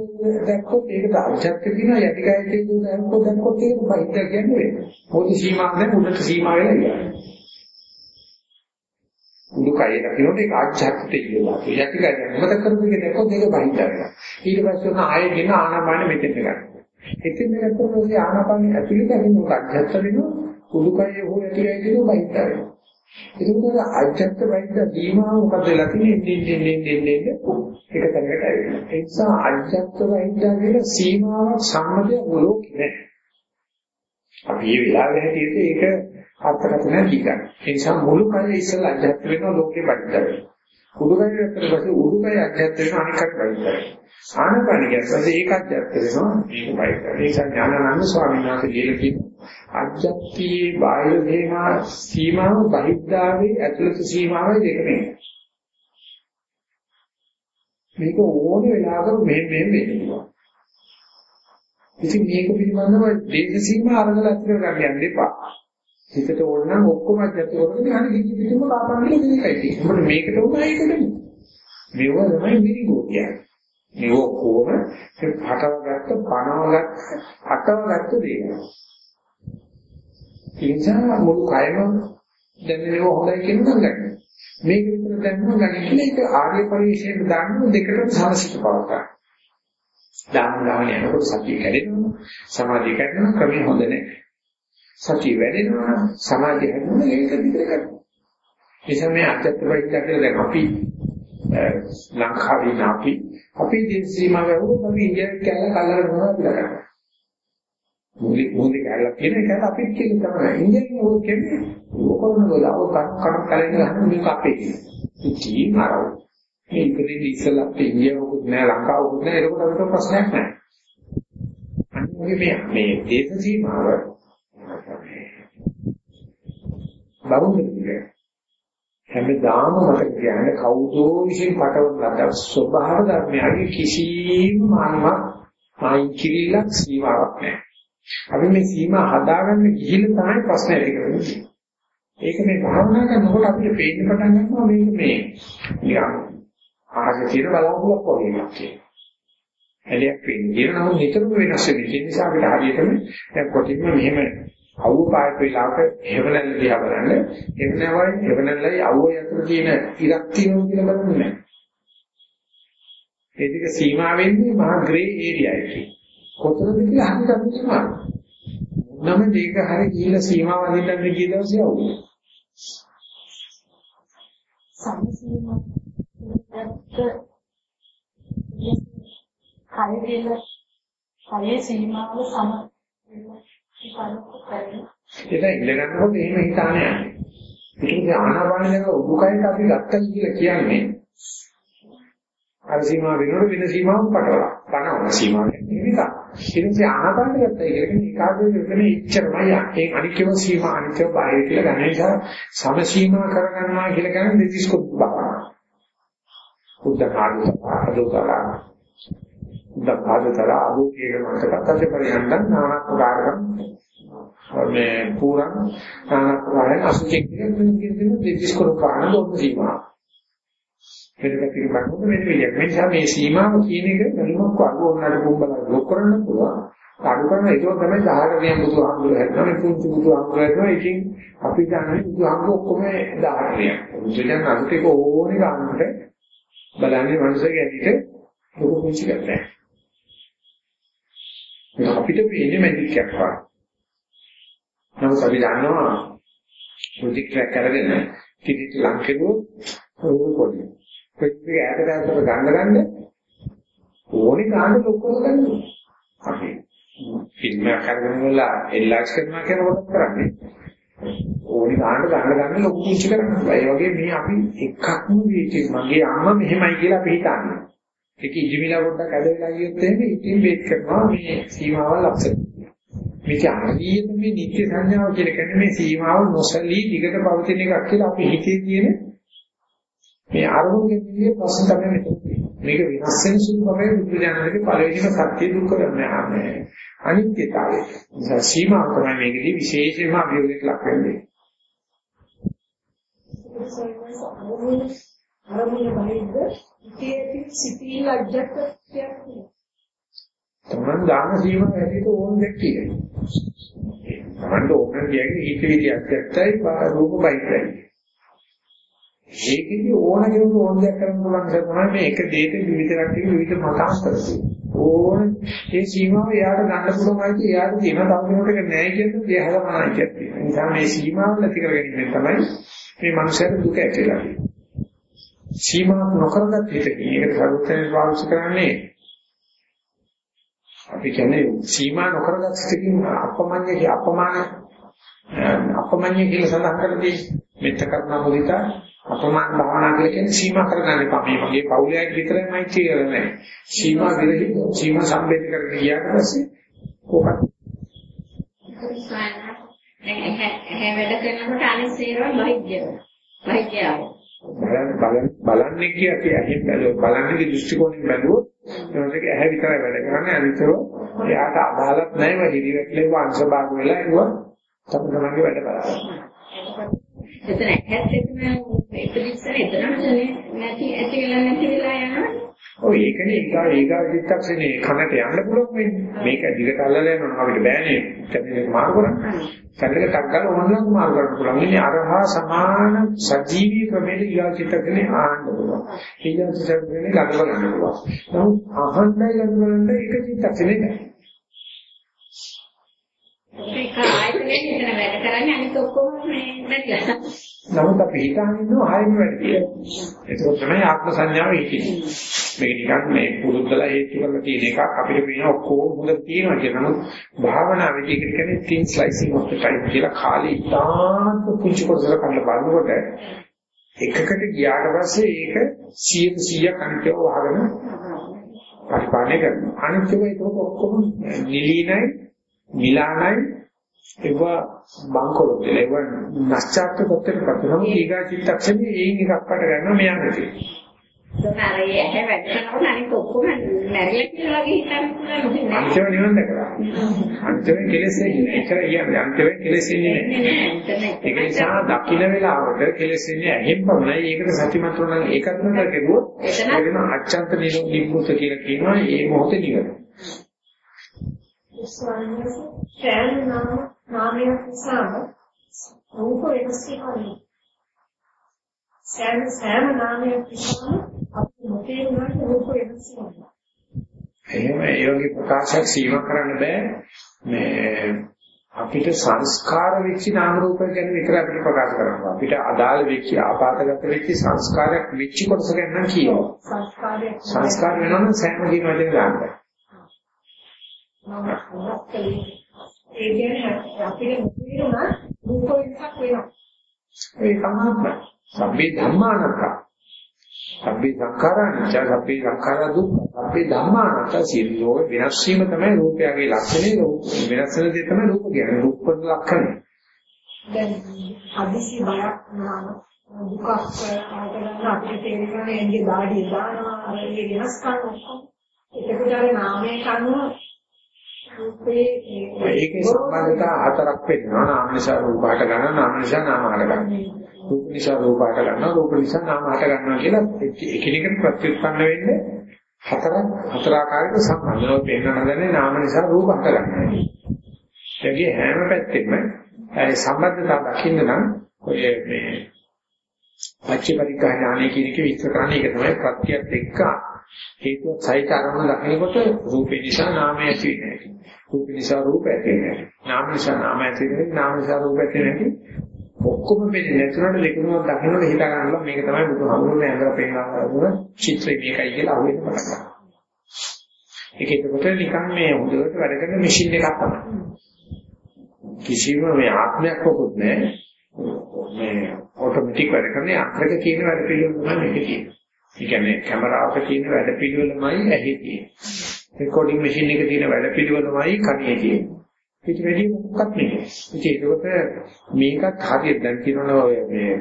දැක්කොත් ඒකට අර්ථයක් තියෙනවා යටිකය තේජෝ දැක්කොත් දැක්කොත් ඒක බයිට කියන්නේ වෙන්නේ. මොකද සීමා නැහැ උඩට සීමා වෙලා ඉවරයි. උඩුකය දකින්නට ඒක ආච්ඡාත්ත තේජෝ දාතු. යටිකය මොකද කරන්නේ දැක්කොත් ඒක බයිට වෙනවා. ඊට පස්සේ උන ආයෙ ගෙන ආනාපාන මෙතෙන් ගන්නවා. එතෙන් ගත්තොත් ඒ ආනාපාන ඇතුළේ දැනෙන ආච්ඡාත්ත වෙනවා. උඩුකය හෝ යටිකය තේජෝ බයිට වෙනවා. ඒකෝට අජත්ත වෛද්‍ය දීමා මොකද වෙලා තියෙන්නේ ඉන්නේ ඉන්නේ ඉන්නේ එක තැනකට ඇවිල්ලා. ඒ නිසා අජත්ත වෛද්‍ය කියන සීමාවක් සම්මතය මොලෝකේ නැහැ. අපි මේ වෙලාවේ හැටියට ඒක අර්ථකථන දීගන්න. ඒ නිසා මුළු කය ඉස්සෙල්ලා අජත්ත වෙනවා ලෝකේ වෛද්‍ය වෙනවා. කුඩුකය කරපස්සේ උඩුකය අධ්‍යත් වෙන අනිකට බයිතයි. ආනපනිය පස්සේ ඒක අධ්‍යත් වෙනවා මේක බයිතයි. ඒක ඥානানন্দ ස්වාමීන් වහන්සේ කියලා කියන අධ්‍යත්තී බාහිර දේමා සීමාව බහිද්ධාවේ ඇතුළත සීමාවයි දෙක මේක ඕනේ වෙලාවක මේ මේ වෙනවා. ඉතින් මේක පිළිබඳව දේශ සීමා අරගෙන අත්‍යවශ්‍ය කරගන්න එපා. හිතට ඕන නම් ඔක්කොම අජ්ජත් කරගෙන අනිත් කිසි කිසිම කාපන්නේ දෙකයි තියෙන්නේ. මොකද මේකට උනා ඒක නෙමෙයි. මේව තමයි මිරිගෝ කියන්නේ. මේව ඔක්කොම හටවගත්ත, පනවගත්ත, හටවගත්ත දේවල්. ඒ නිසා මුළු කයම දැනෙනව හොඳයි කියන එක ගන්න. මේක විතර දැනනවා ගන්න ඒක ආර්ය පරිශ්‍රයෙන් දාන්න දෙකටම සමසිත පවතා. දාන ගාන යනකොට සතිය කැඩෙනවා සමාධිය කැඩෙනවා ක්‍රමය හොඳ නැහැ. සතිය වැඩෙනවා සමාධිය හැදෙනවා ඒක විතර කරනවා. එනිසා මේ අත්‍යත්ත වෛද්‍ය කියලා දැන් අපි ලංකාවේ නාපි අපි දින සීමාව වුණොත් අපි ඉන්දියාවේ කැලේ කල්ලාගෙන මොනවද කරන්නේ? මුලි මුලි කරලා කියන එක අපිත් කියන තමයි. ඉන්දියාවේ ඕක කියන්නේ ඕකම වල ඔය කන කලින් ගන්න මේක අපේ. ඉතින් අරව. මේ ඉතින් ඉස්සලා ඉන්දියාවකුත් නෑ ලංකාවකුත් නෑ ඒකට අපිට ප්‍රශ්නයක් නෑ. අනිත් මේ මේ දේශ සීමාව බවුන්නේ හැමදාම මතක තියාගන්න කවුදෝ විසින් පටවන ලද ස්වභාව ධර්මයගේ කිසිම මානවක් මායි කිරිලක් සීමාවක් නැහැ. අපි මේ සීමා හදාගන්න ගිහිල්ලා තමයි ප්‍රශ්න ඇති කරන්නේ. ඒක මේ භාවනා කරනකොට අපිට පේන්න පටන් ගන්නවා මේක මේ නිකන් ආහසේ තියෙන බලාපොරොත්තුවක් වගේ එකක් කියලා. එළියක් පේන්නේ කියන නමුත් නිතරම වෙනස් වෙන නිසා අපිට හරියටම දැන් කොටින්ම මෙහෙම අවුව පායක වෙලාවක හේවණල් දිහා බලන්න හේවණවයි හේවණල්ලයි අවුව අතර තියෙන ඉරක් තියෙනවා කියලා බලන්නේ නැහැ. ඒ දෙක සීමා වෙන්නේ මහා ග්‍රේ ඒරියා එකේ. කොතනද කියලා හරියට අපි කියනවා. නම දෙක හරි කියලා සීමාව අදින්න ගිය දවසේ අවුව. සම්සීමා කය දෙල කයේ සීමාව සම ඒක ඉඳගන්නකොට එහෙම හිතානේ යන්නේ. ඉතින් ආනාපානයක උඩුකයට අපි ගත්තා කියලා කියන්නේ අර සීමා වෙනකොට වෙන සීමාවක් පටවලා. කනවන සීමාවක් නෙවෙයි. ඉතින් ආනාපානය ගත්තා කියන්නේ ඒකාග්‍රව වෙන ඉච්චරමයි. ඒ අනිත්‍යම සීමා අනිත්‍ය බාහිර කියලා ගන්න නිසා සම සීමා කරගන්නවා කියලා කියන්නේ දෙතිස්කොත් බව. බුද්ධ කාර්යය අදෝතලා දක්ඛාදතර අභෝගයේ මතකත් පරියන්තං නානකාරකම් මේ පුරං නානකාරයන් අසුචි කියන කියන දෙතිස්කොල කාණ දුක් සීමා. මෙන්න පිළිබඳව මෙන්න විදියක් මේ නිසා මේ සීමාව කියන එක බැලුමක් වගේ ඕනකට කුඹලා ලොක් කරන්න පුළුවන්. අඩු කරන ඒක තමයි 10කට මේ බුදුහාමුදුරුවෝ හැදෙනවා මේ පුංචි බුදුහාමුදුරුවෝ හැදෙනවා ඉතින් අපි දන්නේ බුදුහාමුදුරුවෝ ඔක්කොම 10කට බුදුදහම අන්තික ඕනේ ගන්නට බලන්නේ මනුස්සයෙක් ඇදිට ලොකු පුංචි කරන්නේ අපිට පේන්නේ මැජික් එකක් වගේ. නමුත් අපි දන්නවා ප්‍රොජෙක්ට් එකක් කරගෙන කිසිත් ලං කෙරුවොත් ඕක පොඩි. ප්‍රොජෙක්ට් එක ඈතට ඈතට ගන්න ගන්න ඕනේ ගන්න ඔක්කොම ගන්නවා. අපි ෆිල්ම් එකක් කරගෙන වල එල්ලාක්ස් කරනවා කියන කොට කරන්නේ. ඕනේ ගන්න ගන්න ගන්න ලොකු පුංචි කරනවා. ඒ වගේ මේ අපි එකක්ම වීචි මගේ අම්මා මෙහෙමයි කියලා අපි හිතන්නේ. ඒක ඉජිමිලා පොඩ්ඩක් ඇද වෙලා ගියොත් එහෙම ඉතින් බේත් කරනවා මේ සීමාවල් ලක්ෂණ. මේක හරියට මේ නිත්‍ය සංඥාව කියලා කියන්නේ මේ සීමාව නොසලී දිගට පවතින එකක් කියලා අපි හිතේ තියෙන මේ අරමුණේ ප්‍රශ්න තමයි මෙතන. මේක විනාශ වෙන සුළු බවේ බුදුජානකගේ පළවෙනිම සත්‍ය දුක්ඛ ධර්මය. අනිත්‍යතාවය. නිසා සීමාව තමයි මේකදී විශේෂයෙන්ම අභියෝගයක් ලක් වෙන්නේ. අරමුණ බහිද්ද ඉතියේ සිටී ලැජ්ජත්වයක් තමන් දාන සීමා ඇතුළත ඕන දෙයක් කියනවා. තමන්ට ඕන කියන්නේ හිතවිලි අධ්‍යක්ෂයි රූප බයිටයි. ඒකෙදි ඕන කෙනෙකුට ඕන දෙයක් කරන්න පුළුවන් නිසා තමයි මේ එක දෙයක විවිධ කට්ටිය විවිධ මතාන්තර තියෙන්නේ. ඕන ඒ සීමාව එයාට ගන්න පුළුවන් අයිති එයාට තියෙන තව කෙනෙකුට නැහැ කියන දේ හදමනයි කියන්නේ. ඒ නිසා මේ සීමාව නැති කරගැනීමෙන් තමයි මේ මනුස්සයාට දුක ඇතිලා තියෙන්නේ. සීමා නොකරගත් හිතකින් ඒකට සරුවෙන් පාවිච්චි කරන්නේ අපි කියන්නේ සීමා නොකරගත් හිතකින් අපමණ්‍ය අපමාන අපමණ්‍ය කියලා සඳහන් කරලා තියෙන්නේ මෙත්ත කරන මුදිතා අපමාන භාවනා කියලා කියන්නේ සීමා කරගන්න එපා. මේ වගේ පෞලයක් විතරයිමයි කියන්නේ. සීමා විරහිත සීමා සම්බේධ කරගෙන ගියාට පස්සේ කොහොමද? ඇහැ වැඩ කරනකොට අනිත් සේරම බහිද්දව. බහිද්දව. බලන්න බලන්න බලන්නේ කියන්නේ ඇහෙන් බැලුවොත් බලන්නේ දෘෂ්ටි කෝණයෙන් බැලුවොත් ඒකට ඇහැ විතරයි වැඩ කරන්නේ අනිතව එයාට අදාළත් නැහැ හිරිවැట్లේ වංශ භාග වෙලා ඒවා තම තමන්ගේ වැඩ කරා. එතන ඇහත් එතන ඉපදිස්සර එතනම නැති ඇති වෙලා නැති වෙලා යනවා. ඔය ඒකනේ ඒකා ඒකා චිත්තක්ෂණේ කනට යන්න පුළුවන් වෙන්නේ. මේක දිගට අල්ලලා යනවා අපිට බෑනේ. කැමරේක මාරු කරන්න. කැමරේක ටක් ගාලා ඕනනම් මාරු කරන්න පුළුවන්. ඉන්නේ අරහා සමාන සජීවී ක්‍රමයක ඊගා චිත්තක්ෂණේ ආන්න පුළුවන්. ඊගා චිත්තක්ෂණේ ගන්න ගන්න පුළුවන්. නමුත් අහන්නයි ගන්න බලන්න එක චිත්තක්ෂණේ නෑ. ඒක ආයතනයේ මෙතන වැඩ කරන්නේ අනිත් ඔක්කොම මේ නැතිලා. නමුත් අපි හිතන්නේ ඉන්නවා ආයෙම වැඩ කියලා. ඒක තමයි ආත්ම සංඥාව හිතෙන්නේ. මේක නිකන් මේ පුරුද්දලා හේතු කරලා තියෙන එකක් අපිට පේන ඔක්කොම හොඳ තියෙනවා කියලා. නමුත් භාවනාවේදී ඒක කියන්නේ thin slicing of the time කියලා කාලේ ඉතාමත් පුංචි කොටසක් කරලා බලනකොට එකකට ගියාට පස්සේ ඒක 100 100 කන්ටෝ වහගෙන පරිපාලනය කරනවා. අනිත් ඒවා ඒක ඔක්කොම නිලීනයි මිලානයි ඒව බංකොලොත් ඒව නැස්චාත්ත කොටට පතනම ඊගා චිත්තක්ෂණේ ඒන් එකක් පට ගන්නවා මෙයා නැති. සමහර ඇහැ වැඩ කරනකොට අනිත් ඔක්කොම නැරිලා කියලා වගේ හිතන්න පුළුවන්. අන්තිම නිවන් දැකලා. අන්තිම කෙලෙස් එන්නේ. ඒක කියන්නේ අන්තිම කෙලෙස් එන්නේ නැහැ. ඒක නිසා දකින්න වෙලාවට කෙලෙස් එන්නේ ඇහෙන් පමණයි. ඒකට සතිමත් වුණා නම් ඒකත් නතර කෙරුවොත් ඒකන අච්ඡන්ත නිරෝධිපුත කියලා කියනවා. ඒ මොහොතේ නිවන. සෑම නාම නාමයක් නිසාම රූප වෙනස් වෙනවා. සෑම සෑම නාමයක් නිසාම මොකේ වුණාට රූප වෙනස් වෙනවා. එහෙම ඒ වගේ ප්‍රකාශයක් සීමා කරන්න බෑ. මේ අපිට සංස්කාර වෙච්ච නාම රූප ගැන විතර අපිට ප්‍රකාශ කරනවා. අපිට අදාළ වෙච්ච ආපාතගත වෙච්ච සංස්කාරයක් වෙච්ච කොටස ගැන නම් කියනවා. සංස්කාරයක් සංස්කාර වෙනවනම් සෑම කියන වචනේ දාන්න. ඒ කියන්නේ අපිට වුණා රූප වෙනසක් වෙනවා. ඒ තමයි. සබ්බේ ධම්මානක. සබ්බේ සංඛාරානිච්ච සබ්බේ සංඛාරා දුක්ඛ. සබ්බේ ධම්මානක සියලෝ වෙනස් වීම තමයි රූපයගේ ලක්ෂණය. වෙනස් වෙන දේ තමයි රූප කියන්නේ. රූප වල ලක්ෂණය. දැන් හදිසි බයක් නාම දුකක් ආගමන අපිට තේරෙන්නේ එන්නේ බාඩිය දානවා ඒ වෙනස්කම් ඔක්කොම. ඒකට අර නාමයේ කනුව ඒකේ සම්බන්ධතා හතරක් වෙනවා. නාම නිසා රූප හට ගන්නවා, නාම නිසා නාම හට ගන්නවා. රූප නිසා රූප හට ගන්නවා, රූප නිසා නාම හට ගන්නවා කියලා එකිනෙකට ප්‍රත්‍යুৎපන්න වෙන්නේ හතරක් හතර ආකාරයක සම්බන්ධව පෙන්වන්න දන්නේ නාම නිසා රූප හට ගන්නවා. ඒකේ හැම පැත්තෙම ඒ සම්බන්ධතාව දකින්න නම් ඔය මේ පච්ච පරිග්‍රහ ඥානය කියන එක විස්තර කරන්නේ ඒක තමයි ප්‍රත්‍යත් එක්ක හේතුව සහිත අරමුණ දකිනකොට රූපේ නිසා නාමය ඇති වෙන්නේ. රූප නිසා රූප ඇති වෙන්නේ. නාම නිසා නාම ඇති වෙන්නේ. නාම නිසා රූප ඇති වෙන්නේ. ඔක්කොම වෙන්නේ නැතුනට දෙකම දකින්නට හිතා ගන්නවා මේක තමයි බුදුහාමුදුරුවෝ ඇඳලා පෙන්නන වුණ චිත්‍රය මේකයි කියලා අහුවෙන්න පටන් ගන්නවා. ඒක එතකොට නිකන් මේ හොඳට වැඩ කරන මැෂින් එකක් තමයි. කිසිම මේ ආත්මයක් මොකුත් නැහැ. මේ ඔටෝමැටික් වැඩ කරන යන්ත්‍රක කියන වැඩ පිළිවෙල තමයි මේක තියෙන්නේ. ඒ කියන්නේ කැමරාවක තියෙන වැඩ පිළිවෙලමයි ඇහි තියෙන්නේ. රෙකෝඩින් මැෂින් එකේ තියෙන වැඩ පිළිවෙලමයි කණේ තියෙන්නේ. පිට වැඩි මොකක්වත් නෙමෙයි. ඉතින් ඒකට මේකත් හරියට දැන් කියනවා ඔය මේ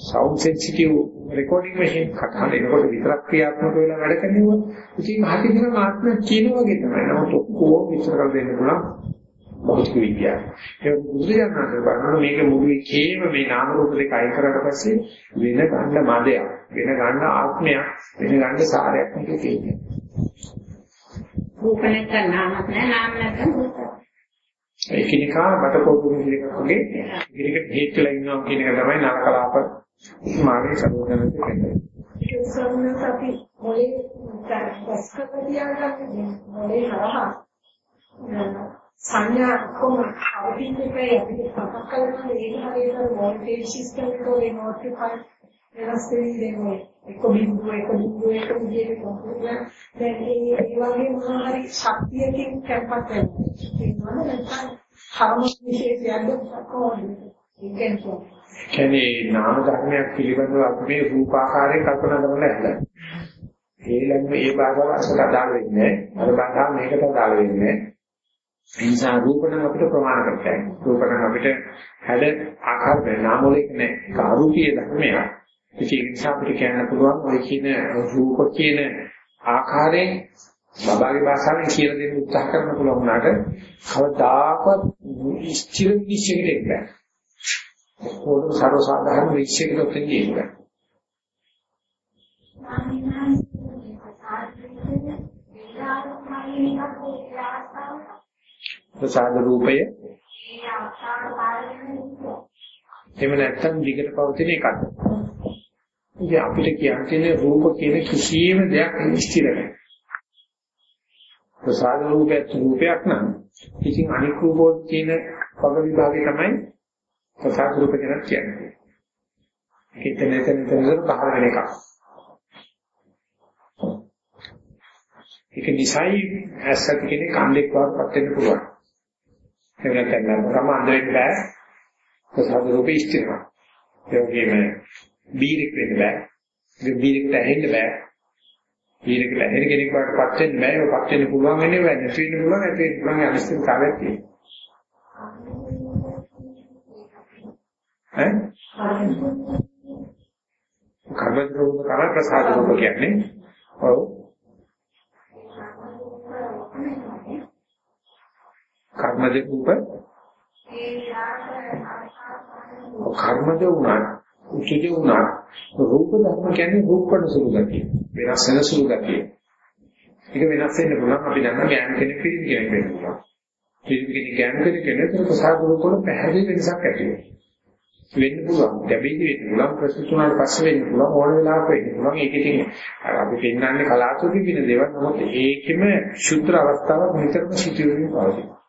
සවුන්ඩ් සෙන්සිටිව් රෙකෝඩින් මැෂින් කතාන එනකොට විතරක් ක්‍රියාත්මක වෙලා වැඩ කරනවා. ඉතින් හරියට ආත්ම කියන වගේ තමයි. නමුත් ඔක්කොම විතර කරලා දෙන්න පුළුවන්. භෞතික විද්‍යාව. ඒ බුදුරජාණන් බලන මේක මුළු එකේම මේ නාම රූප දෙක අයින් කරලා පස්සේ වෙන ගන්න මදයක්, වෙන ගන්න ආත්මයක්, වෙන ගන්න සාරයක් මේකේ තියෙනවා. රූප නැත්නම් නාමයක් නෑ නාම නැත්නම් රූපයක්. ඒකිනිකා බටකොඩු විදිහක් වගේ ඉදිරියට හේතුලා ඉන්නවා කියන එක තමයි නරකලාප මාගේ සමුදනට කියන්නේ. ඒක සම්මත අපි මොලේ දැස්කපදියාගන්නේ මොලේ හරහා සංඥා කොම අවදීකේ අපිට සකස් කරන ඒක හරියට වෝල්ටේජ් සිස්ටම් එකේ නොටිෆයි වෙනස් වෙන්නේ එක බිඳුව එක බිඳුව එක විදිහට කොම්පියුටර් දැන් ඒ ඒ වගේ මොනවා හරි ශක්තියකින් කැම්පත් වෙනවා නැත්නම් හරම විශේෂයක් කොහොමද ඒකෙන් කියන්නේ නාම ධර්මයක් පිළිබඳව අපි මේ රූපාකාරයෙන් කල්පනා කරන්න හැදලා. ඒ ලඟ මේ භාෂාව අසල අදාළ වෙන්නේ නැහැ. අර භාෂාව මේකට අදාළ වෙන්නේ නැහැ. ඒ නිසා රූප නම් අපිට ප්‍රමාණ කරතයි. රූප නම් අපිට හැඩ ආකාර වෙන නාම වලින් නෑ. කාරුකීය ධර්මයක්. ඒක නිසා අපිට කියන්න පුළුවන් ඔය කියන රූප කියන ආකාරයෙන් බබාගේ භාෂාවෙන් කියලා දෙන්න උත්සාහ කරන්න පුළුවන් වුණාට කවදාකවත් ස්ථිර නිශ්චයකට එන්න බෑ. පොඩු සර්ව සාධාරණ නිශ්චයකට ඔතෙන් ගියේ බෑ. ප්‍රසාද රූපය එහෙම නැත්නම් දිගට පවතින එකක්. ඉතින් අපිට කියන්නේ රූප කියන කිසියම් දෙයක් නිශ්චිත නැහැ. ප්‍රසාද රූපයක් රූපයක් නම් ඉතින් අනික් රූපවල තියෙන පග විභාගය තමයි ප්‍රසාද රූප කියලා කියන්නේ. හිතන එතන එතන පහළ වෙන එකක්. ඒක නිසයි ඇසත් කෙනෙක් කණ්ඩෙක් වඩපත් වෙන්න පුළුවන්. එහෙම නැත්නම් ගම අඳ වෙන්න බෑ. ප්‍රසාද රූපේ ඉස්තිරනවා. ඒ වගේම බීරෙක් වෙන්න බෑ. ඒ බීරෙක්ට ඇහෙන්න බෑ. බීරෙක්ට ඇහෙන කෙනෙක් වඩපත් වෙන්න බෑ. ඒක පත් වෙන්න පුළුවන් වෙන්නේ නැහැ. නැති වෙන්න පුළුවන් නැති වෙන්න පුළුවන් අනිශ්චිතතාවයක් තියෙනවා. ඈ? කර්ම රූප තමයි ප්‍රසාද රූප කියන්නේ. ඔව්. කර්මජ රූප කර්මජ උනා. උචිත උනා. රූප ධර්ම කියන්නේ රූපණ සුළු ගතිය. වෙනස් වෙන සුළු ගතිය. ඒක වෙනස් වෙන්න පුළුවන්. අපි දන්නවා ඥාන කෙනෙක් පිළිගන්න කෙනෙක් වෙන්න පුළුවන්. පිළිගන්න ඥාන කෙනෙක් කෙනෙක් ප්‍රසාද රූප වල පැහැදිලි වෙනසක් ඇති වෙන්න පුළුවන්. ලැබෙන්නේ වෙන්න පුළුවන්. ප්‍රසුතුනාට පස්සේ වෙන්න පුළුවන්. ඕන වෙලාවක වෙන්න පුළුවන්. ඒක ඉතින් අපි පෙන්වන්නේ කලාතුරකින් වෙන දේවල්. නමුත් ඒකෙම ශුද්ධ අවස්ථාවක් නිතරම සිදුවෙමින් පවතිනවා.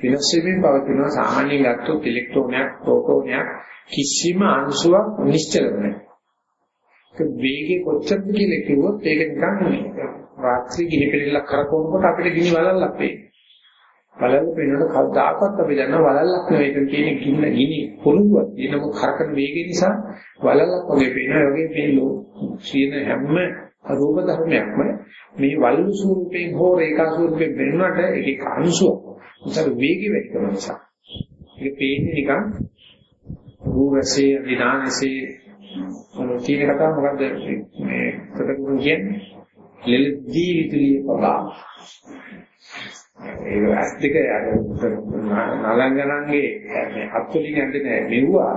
වෙනස් වෙමින් පවතින සාමාන්‍යයෙන් ගත්තොත් ඉලෙක්ට්‍රෝනයක් ප්‍රෝටෝනයක් කිසිම අංශුවක් නිශ්චල නැහැ. ඒක වේගය කොච්චරද කියලා කිව්වොත් ඒක නිකන් රාත්‍රී ගිනි පෙරෙල්ලක් කරකවනකොට අපිට ගිනි වලල්ලක් පේනවා. වලල්ල පේනකොට කවදාකවත් අපි දන්නවා වලල්ලක් නෙවෙයි ඒක කියන්නේ ගින්න ගිනි පොළොවක් දිනම කරකන වේගය නිසා වලල්ලක් වගේ පේනවා. ඒ වගේ මේ ලෝ කියන හැම රූප ධර්මයක්ම මේ වල්ලු ස්වරූපයෙන් හෝ රේඛා ස්වරූපයෙන් වෙනවට ඒකේ අංශුවක් උතර වේගය වැඩි කරන නිසා. ඒක පේන්නේ නිකන් රූපසේ විනාශසේ මොන තියෙන කතාව මොකද්ද මේ ප්‍රකටුන් කියන්නේ? ලෙලදී විදුලිය පබා. ඒක ඇස් දෙක නලංගනන්ගේ මේ අත්වලින් යන්නේ මෙව්වා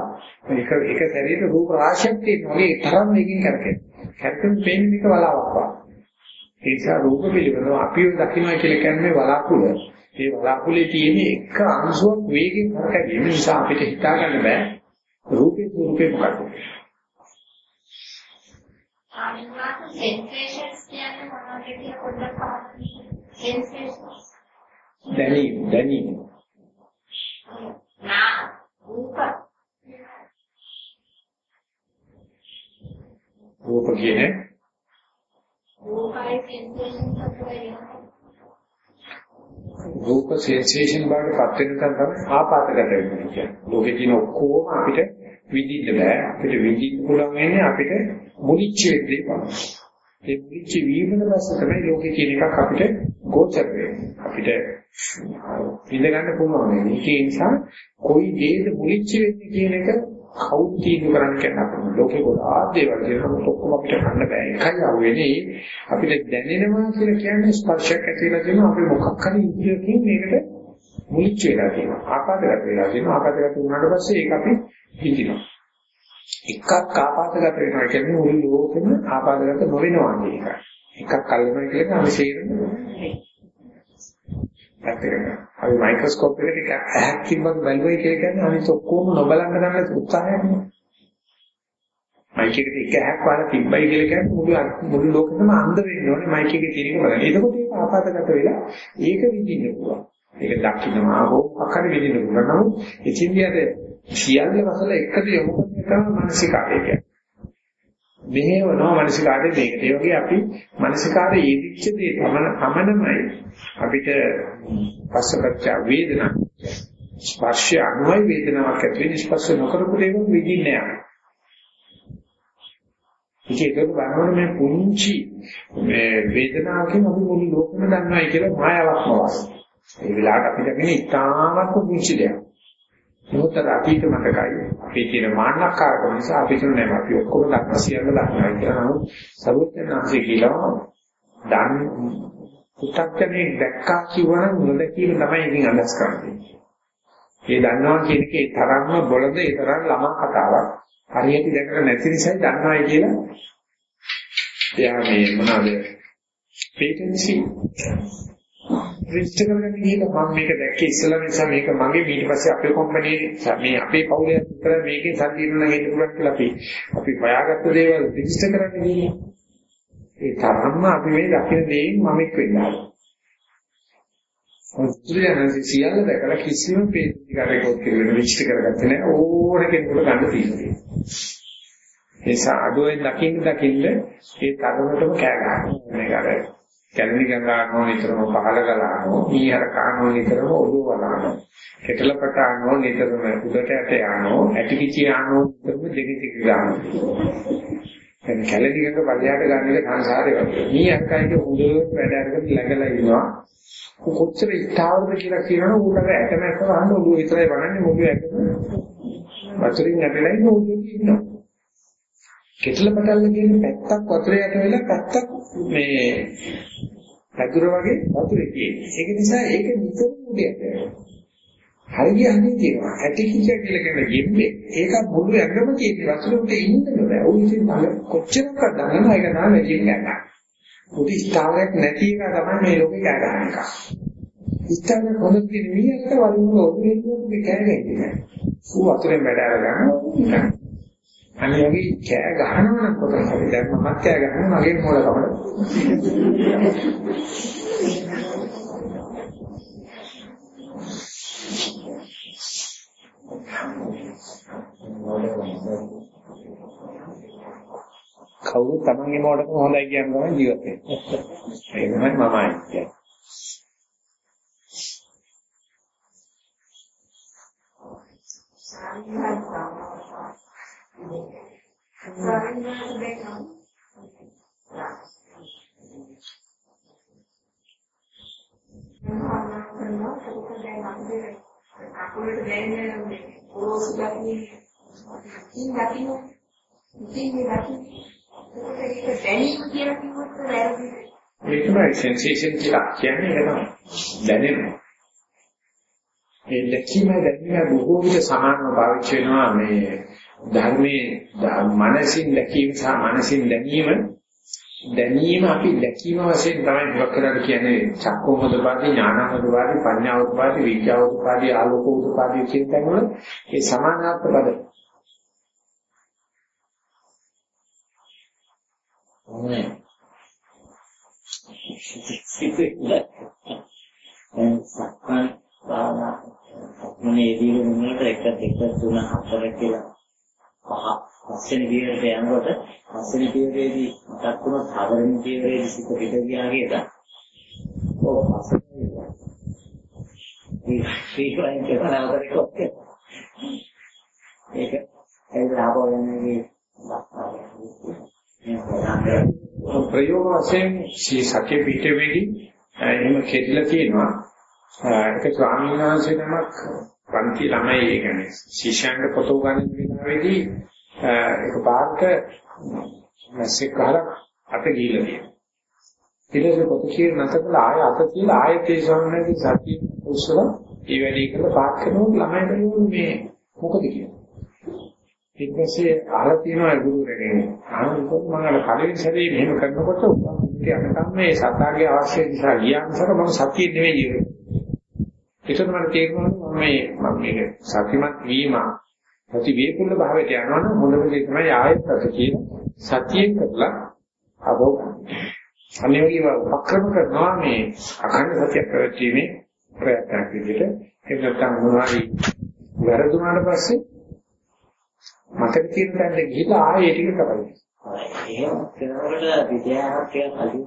එක එක සැරේට රූප රාශියක් තියෙනවා වගේ තරම් මේකෙන් කරකෙන. කරකෙන පේන්නේ මේක වලාවක් වගේ. ඒ නිසා රූප පිළිබඳව අපිව දකින්න කියලා කියන්නේ වලාකුළ. ඒ වලාකුලේ තියෙන එක අංශුවක් වේගෙන් කරකැවීම නිසා අපිට හිතා ගන්න බෑ රූපේ රූපේ මොකක්ද අනිවාර්ය සෙන්සේෂන්ස් කියන්නේ මොනවද කියලා පොඩ්ඩක් පහදන්න. සෙන්සේෂන්ස්. දැනීම දැනීම. නා රූප. රූප කියන්නේ රූපයි සෙන්සේෂන්ස් අතර රූප සෙන්සේෂන් බවට පත් වෙන තැන තමයි ආපాతගත වෙන්නේ කියන්නේ. ලෝකේ තියෙන ඔක්කොම අපිට විඳින්න බෑ. අපිට විඳින්න පුළුවන් වෙන්නේ අපිට මුලිච්ච වෙද්දී පමණයි. ඒ මුලිච්ච වීමන පස්සේ තමයි ලෝකේ තියෙන එකක් අපිට ගෝචර වෙන්නේ. අපිට ඉඳ ගන්න පුළුවන් නේ. ඒ නිසා කොයි දේද මුලිච්ච වෙන්නේ කියන එක කවුද තීන්දුව කරන්න කියන අපේ ලෝකේ ගොඩාක් දේවල් තියෙනවා ඔක්කොම අපිට ගන්න බෑ. එකයි අහුවෙන්නේ අපිට දැනෙනවා කියලා කියන්නේ ස්පර්ශයක් ඇති වෙලා තියෙනවා අපි මොකක් හරි ඉන්ද්‍රියකින් මේකට මුලිච්ච වෙලා තියෙනවා. ආපාදගත වෙලා තියෙනවා. ආපාදගත වුණාට පස්සේ ඒක අපි හිතිනවා. එකක් ආපාදගත වෙනවා කියන්නේ මුළු ලෝකෙම ආපාදගත නොවෙනවා කියන එකයි. එකක් අල්ලනවා කියන්නේ අපි සේරම පැත්තකට. අපි මයික්‍රොස්කෝප් එකකට ඇහක් තිබ්බත් බැලුවයි කියලා කියන්නේ අනිත් ඔක්කොම නොබලන්න ගන්න උත්සාහයක්නේ. මයික් එකට එක ඇහක් වහලා තිබ්බයි කියලා කියන්නේ මුළු මුළු ලෝකෙම අන්ධ වෙන්න ඕනේ මයික් එකේ තියෙන බලන්න. එතකොට ඒක ආපදාගත වෙලා ඒක විඳින්න පුළුවන්. ඒක දක්ෂිනවා හෝ අකර විඳින්න පුළුවන්. නමුත් ඉතින්දියට සියල්ල වසල එකට යොමු කරන තමයි මානසිකාරය කියන්නේ. මෙහෙවනවා මානසිකාරය මේකට. ඒ වගේ අපි මානසිකාරයේ යෙදිච්ච දේ පමණ පමණමයි අපිට පස්සපච්ච වේදනා ස්පර්ශය අනුයි වේදනාවක් ඇති වෙන්නේ ස්පර්ශ නොකරපු දේවල් විඳින්නේ නැහැ. ඒක බලනකොට මේ පුංචි මේ වේදනාවකින් අපි මුළු ලෝකෙම දන්නවයි කියලා මායාවක්ම වාසය. ඒ වෙලාවට අපිට කියන්නේ ඉතාමත් පුංචි දෙයක්. මොකද අපිට මතකයි අපේ තියෙන මාන්නකාරකම නිසා අපි කියන්නේ නැහැ අපි ඔක්කොම දක්න සියල්ල දක්නවා කියලා නමුත් සරුවචනාංශය කියලා දන් පු탁කනේ දැක්කා කියවනම් නොදැකීම තමයි ඉතින් අදහස් කරන්නේ. ඒ දන්නවා කියන එකේ තරම්ම බොළඳ ඒ තරම් ළමා කතාවක්. හරියට දැකලා නැති නිසායි දන්නවයි කියලා. එයා මේ මොනවාද? පේටන්සි රිජිස්ටර් කරගන්න ගිහලා මම මේක දැක්කේ ඉස්සලා නිසා මේක මගේ ඊට පස්සේ අපේ කම්පැනි මේ අපේ පවුලේ විතර මේකේ සල්ලි ඉන්න ගෙන්න පුළුවන් කියලා අපි අපි හොයාගත්ත දේවල් රිජිස්ටර් කරන්න ගියේ. ඒ තරම්ම අපි මේ දකින දේෙන් මම එක් වෙන්නවා. ඔස්ට්‍රේලියානු සියල්ල දැකලා කිසිම පේජ් එකක් රෙකෝඩ් කරගෙන රිජිස්ටර් කරගත්තේ නැහැ ඕන කෙනෙකුට ගන්න තියෙනවා. ඒ නිසා අඩුවෙන් දකින්න දකින්න ඒ තරමටම කෑ ගන්නවා. මේක අර කැලණි ගංගානෝ නිතරම පහළ ගලානෝ මීහර කානෝ නිතරම ඔළුව වලානෝ කෙටල පටානෝ නිතරම උඩට යට යano ඇටිකිචි යano නිතරම දෙගිතික ගානෝ දැන් කැලණි ගංගා පල්ලයට ගන්න එක සංසාරේ වගේ. මීහර කයිට හොඳට වැඩ අරගෙන ළඟලා ඉන්නවා. කොච්චර ඉස්තාවරද කියලා කියනවනේ ඌට ඇටමැස්ස වහන්න ඔළුව විතරයි බලන්නේ මොකද ඇටම වතුරින් ඇටලා ඉන්න ඔළුවේ ඉන්නවා. කෙටල පටල්ල කියන පැත්තක් වතුරේ යට වෙලා පැත්තක් මේ පැදුර වගේ වතුරේ තියෙන්නේ. ඒක නිසා ඒක නිතරම උඩයට හරිය හරිය තියෙනවා. ඇටි කිච කියලා කියන ගෙම්බේ ඒක මුළු ඇඟම තියෙන වතුරේ ඉන්න බෑ. ඔය ඉතින් කොච්චරක් දන්නවද ඒක තමයි වැඩි ගන්න. පොඩි ස්ථාවරයක් නැති එක තමයි මේ ලෝකේ කෑ ගන්න එක. ස්ථාවර කොහොමද කියන්නේ මීයකට වලින් ඔළුවේ ඉන්නේ කෑ ගන්නේ. ඌ වතුරෙන් වැඩ අරගන්න අනේ වගේ කෑ ගහනවා නම් කොතනද අපි දැන් මමත් කෑ ගහනවා මගේ මොළකමද කවුරු තමන්ගේ මොඩක හොඳයි කියන ගමන් ජීවත් වෙන්නේ. ඒක තමයි මමයි කියන්නේ. සාමිහත් අකුලට දැනෙන්නේ නැහැ. ඕසු ගැටි. ඉතින් ගැටිනු. ඉතින් මේ ගැටි. ඒක දැනීම කියලා කිව්වොත් වැරදි. ඒක තමයි සෙන්සේෂන් කියලා කියන්නේ ඒක තමයි. දැනෙනවා. ඒ දැකීම දැනීම බොහෝ විට සමානව පාවිච්චි වෙනවා මේ ධර්මයේ මනසින් දැකීම සහ මනසින් දැනීම. දැනීම අපි දැකීම වශයෙන් තමයි මොකක් කරලා කියන්නේ? චක්කෝමදපාදී ඥානමදපාදී පඤ්ඤාවදපාදී විද්‍යාවදපාදී ආලෝකෝදපාදී කියන තැන් වල ඒ සමානාර්ථ පද මොනේ සිතේ සක්මන් භාවනා මොනේදී වුණාට 1 2 3 4 කියලා පහ පස්වෙනි පියවරට යනකොට පස්වෙනි පියවරේදී මතක් වුණොත් හතරවෙනි පියවරේදී සිත පිට ගියා කියලා. ඔව් පස්වෙනි මේ ශ්‍රීවයින් කරනවා කරේකොත් ඒක ඒක ආපෝයන්නේ ප්‍රයෝග වශයෙන් සී සත්‍ය පිටවෙදී එහෙම කෙట్లా තියෙනවා ඒක ස්වාමීන් වහන්සේ නමක් පන්ති ළමයි ඒ කියන්නේ ශිෂ්‍යයන්ට පොත උගන්වන වෙලාවේදී ඒක පාර්ක මැස්සෙක් ගහලා අත ගිහිල්ලා තියෙනවා. ඊට පස්සේ පොත කියන නැතකල ආය අත තියලා ආයෙත් ඒ ස්වාමීන් සතිය උස්සල ඒ වැඩි කරලා පාත් කරනකොට ළමයිට මේ මොකද කියන්නේ. ඊට පස්සේ අහලා තියෙනවා ගුරුවරගෙන් ආනන්දෝ මම අර කලින් සැරේ මෙහෙම කරනකොට උන්ට යනකම් මේ සතාගේ අවශ්‍ය නිසා ගියාන්සර මම සතිය නෙවෙයි ඉන්නේ. ඒකට මට තේරුණා මම මේ මම මේක සතිමත් වීම සති වේකුල්ල භාවයට යනවනම් හොඳම දේ තමයි ආයෙත් අත කියන සතියෙන් කරලා අබෝ අනේ වගේ උපක්‍රම කරනවා මේ අඛණ්ඩ සතිය පැවැත්වීමේ ප්‍රයත්නයක් විදිහට ඒක නැත්තම් මොනවාරි වැරදුනාට පස්සේ මතක තියෙන තැනට ගිහිල්ලා ආයෙ ටික කරයි. එහෙම කරනකොට විද්‍යාවක් කියලා කලින්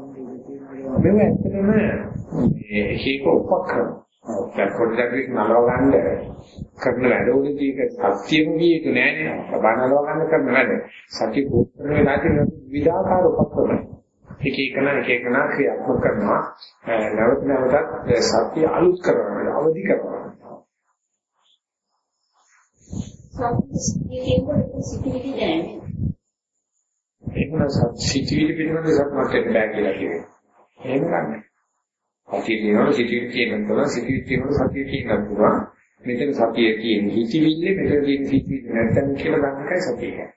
මේව ඇත්තටම මේ හේක උපක්‍රම. දැන් පොඩ්ඩක් නලව ගන්න කරන වැඩවලදී ඒක සත්‍යෙම ගිය යුතු නෑනේ. බනලව ගන්න කරන වැඩ. සත්‍ය පුත්‍ර වෙලාදී විවිධාකාර උපක්‍රම. එක එකන එක එකන ක්‍රියාත්මක කරනවා. නැවත නැවතත් සත්‍ය අලුත් කරනවා, අවදි කරනවා. සිතිවිලි දැනෙන්නේ. එහෙනම් සිතිවිලි පිළිබඳ සත්‍යමත් වෙන්න බෑ කියලා කියනවා. එහෙම ගන්න. සතිය කියනවා සිතිවිලි කියනවා සිතිවිලි කියනවා සතිය කියනවා. මෙතන සතිය කියන්නේ හිතවිල්ල මෙතන තියෙන හිතවිල්ල නැත්තම් කියලා ගන්න එකයි සතිය කියන්නේ.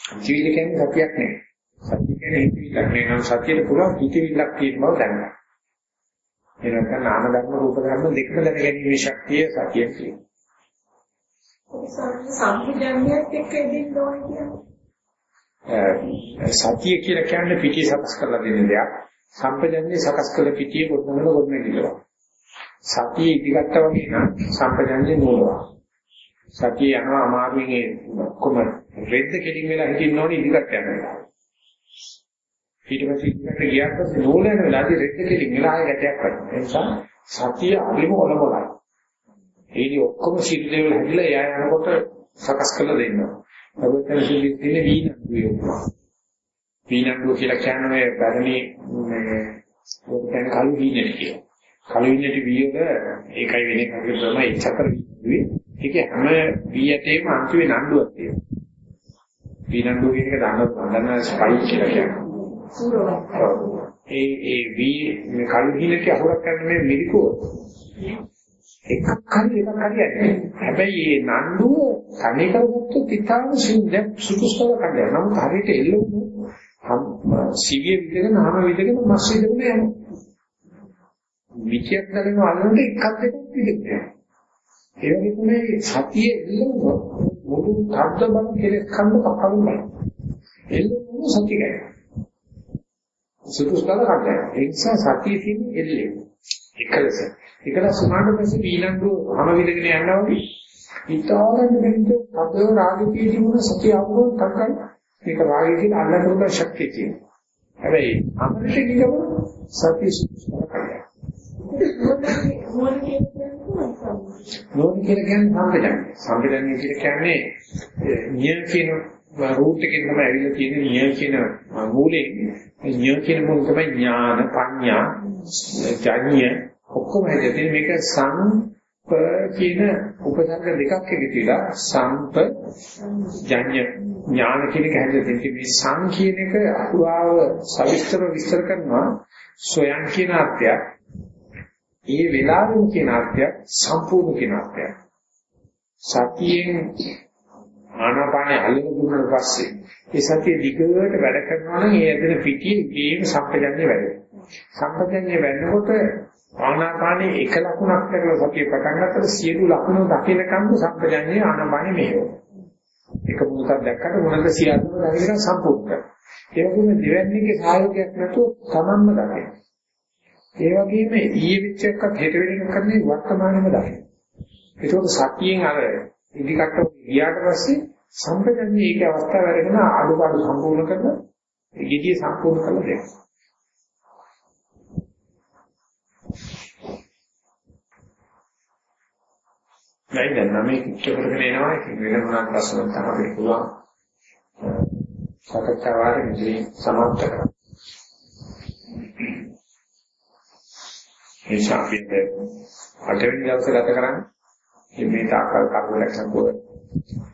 හිතවිල්ල කියන්නේ සතියක් නෙවෙයි. සතිය කියන්නේ හිතවිල්ලක් නෙවෙයි. නම් සතියට පුළුවන් හිතවිල්ලක් තියෙන බව දැනගන්න. ඒ නැත්නම් නාම ධර්ම රූප ධර්ම දෙකම දැනගැනීමේ ශක්තිය සතිය කියනවා. සම්පූර්ණයක් එක්ක ඉදින්න ඕනේ කියන්නේ. සතිය කියලා කියන්නේ පිටිය සකස් කරලා දෙන දෙයක්. සම්පජන්‍ය සකස් කළ පිටිය ගොඩනගන ගොඩනගිනවා. සතිය ඉදිගත්තා වගේ නම් සම්පජන්‍ය නෝනවා. සතිය යනවා අමාරුවෙන් ඒ ඔක්කොම රෙද්ද කෙලින් වෙලා හිටින්න ඕනේ ඉදිගත් යනවා. ඊට පස්සේ ඉදිගත් ගියාට පස්සේ නෝල යන වෙලාවදී රෙද්ද කෙලින් වෙලා ආයෙ ගැටයක් වදිනවා. ඒ නිසා සතිය අලිම ඔලොමලයි. ඒනි ඔක්කොම සිත් දේවල් හැදිලා එයා යනකොට සකස් කරලා දෙන්නවා. අවුතන සිත් තියෙන වීනන්දුවේ උපමා. වීනන්දුව කියලා කියන්නේ පැරණි මේ ඔය දැන් කලු වීනෙට කියලා. කලු වීනෙට වීයක ඒකයි වෙන්නේ කගේ තමයි චතර වීදුවේ. ඒක හැම වීයටේම අන්තිමේ නණ්ඩුවක් තියෙනවා. වීනන්දුව කියන එක දන්නත් දන්න ස්පයික් කියලා කියනවා. ඒ ඒ වී මේ කලු වීනෙට අහුරක් කරන මේ මිරිකෝ එකක් හරි එකක් හරියන්නේ. හැබැයි මේ නණ්ඩුව තනි කරගත්තොත් ඉතාලම සුන්දර සුදුසුව කඩේ. නමුත් හරියට එල්ලුණු සිවිය විදගෙන නාම විදගෙන මස් විදගෙන යනවා. විචයක් නැගෙන අල්ලන්න එකක් දෙකක් විදගෙන. ඒ වගේ තමයි සතිය එල්ලුණු මුළු කර්ත බල කෙලෙස් කන්න කපන්න බෑ. එල්ලුණු සතිය ගෑ. සුදුසුකම කඩේ. ඒ නිසා සතිය තියෙන්නේ එල්ලේ. එකලස. එකලස උනාට පස්සේ ඊළඟ හැම විදගෙන යනවා වගේ. ඊතාවරන් දෙන්න තද රාගකී තිබුණ සතිය අවුරුන් තකයි. මේක රාගය කියන අල්ලන්න උන ශක්තිය තියෙනවා. හැබැයි අමරට ගියම සතිය සුදුසුකම කඩේ. නෝන කියලා කියන්නේ සම්පදන්නේ. සම්පදන්නේ කියන්නේ නිය කියන රූට් එකෙන් තමයි ඇවිල්ලා තියෙන්නේ නිය කියන මූලේ. නිය කියන මොන තමයි ඥාන, පඤ්ඤා, ජඤ්ඤ ඔක්කොම හැදෙන්නේ මේක සංප කියන උපසර්ග දෙකක් එකතුලා සංප ජඤ්ඤ ඥාන කියන එක හැදෙන්නේ මේ සං කියන එක අහුවාව සවිස්තර විස්තර කරනවා. සොයන් කියන අර්ථයක් ඒ වෙලාවෙම කියන අර්ථයක් සම්පූර්ණ කියන අර්ථයක් සතියෙන් ආනාපානය අල්ලන දුන්නාට පස්සේ ඒ සතිය දිගට වැඩ කරනවා නම් ඒ ඇදෙන පිටියේ ඉබේම සම්පජන්‍ය වැඩ සම්පජන්‍ය වෙන්නකොට ආනාපානයේ එක ලකුණක් කරලා සතිය පටන් ගන්නකොට සියලු ලකුණු දකිනකම් සම්පජන්‍ය ආනාපානෙ මෙහෙම එක මොහොතක් දැක්කට මොනද සියල්ලම දකින්න සම්පූර්ණ කරනවා. ඒ වගේම දෙවැන්නේගේ සහයෝගයක් නැතුව තමන්ම දකිනවා. ඒ වගේම ඊයේ වෙච්ච එකක් හෙට වෙන එකක් කරන්නේ වර්තමානෙම දකිනවා. ඒකෝට සතියෙන් අර ඉදිකට ගියාට පස්සේ සම්පජන්‍ය ඒකේ අවස්ථාව වැඩගෙන අඩුපාඩු සම්පූර්ණ කරලා ඒ gediye සම්පූර්ණ කරලා දෙනවා. දැන් දැන් නම් මේක කරගෙන එනවා ඉතින් වෙන මොනවාක් ප්‍රශ්න තමයි අපිට පුළුවන් සාකච්ඡා වාරේ මෙතන සමාප්ත කරන්න. ඒ නිසා අපි අටවෙනි දවසේ ගත කරන්නේ මේ තාකල් කරුණක් සම්පූර්ණ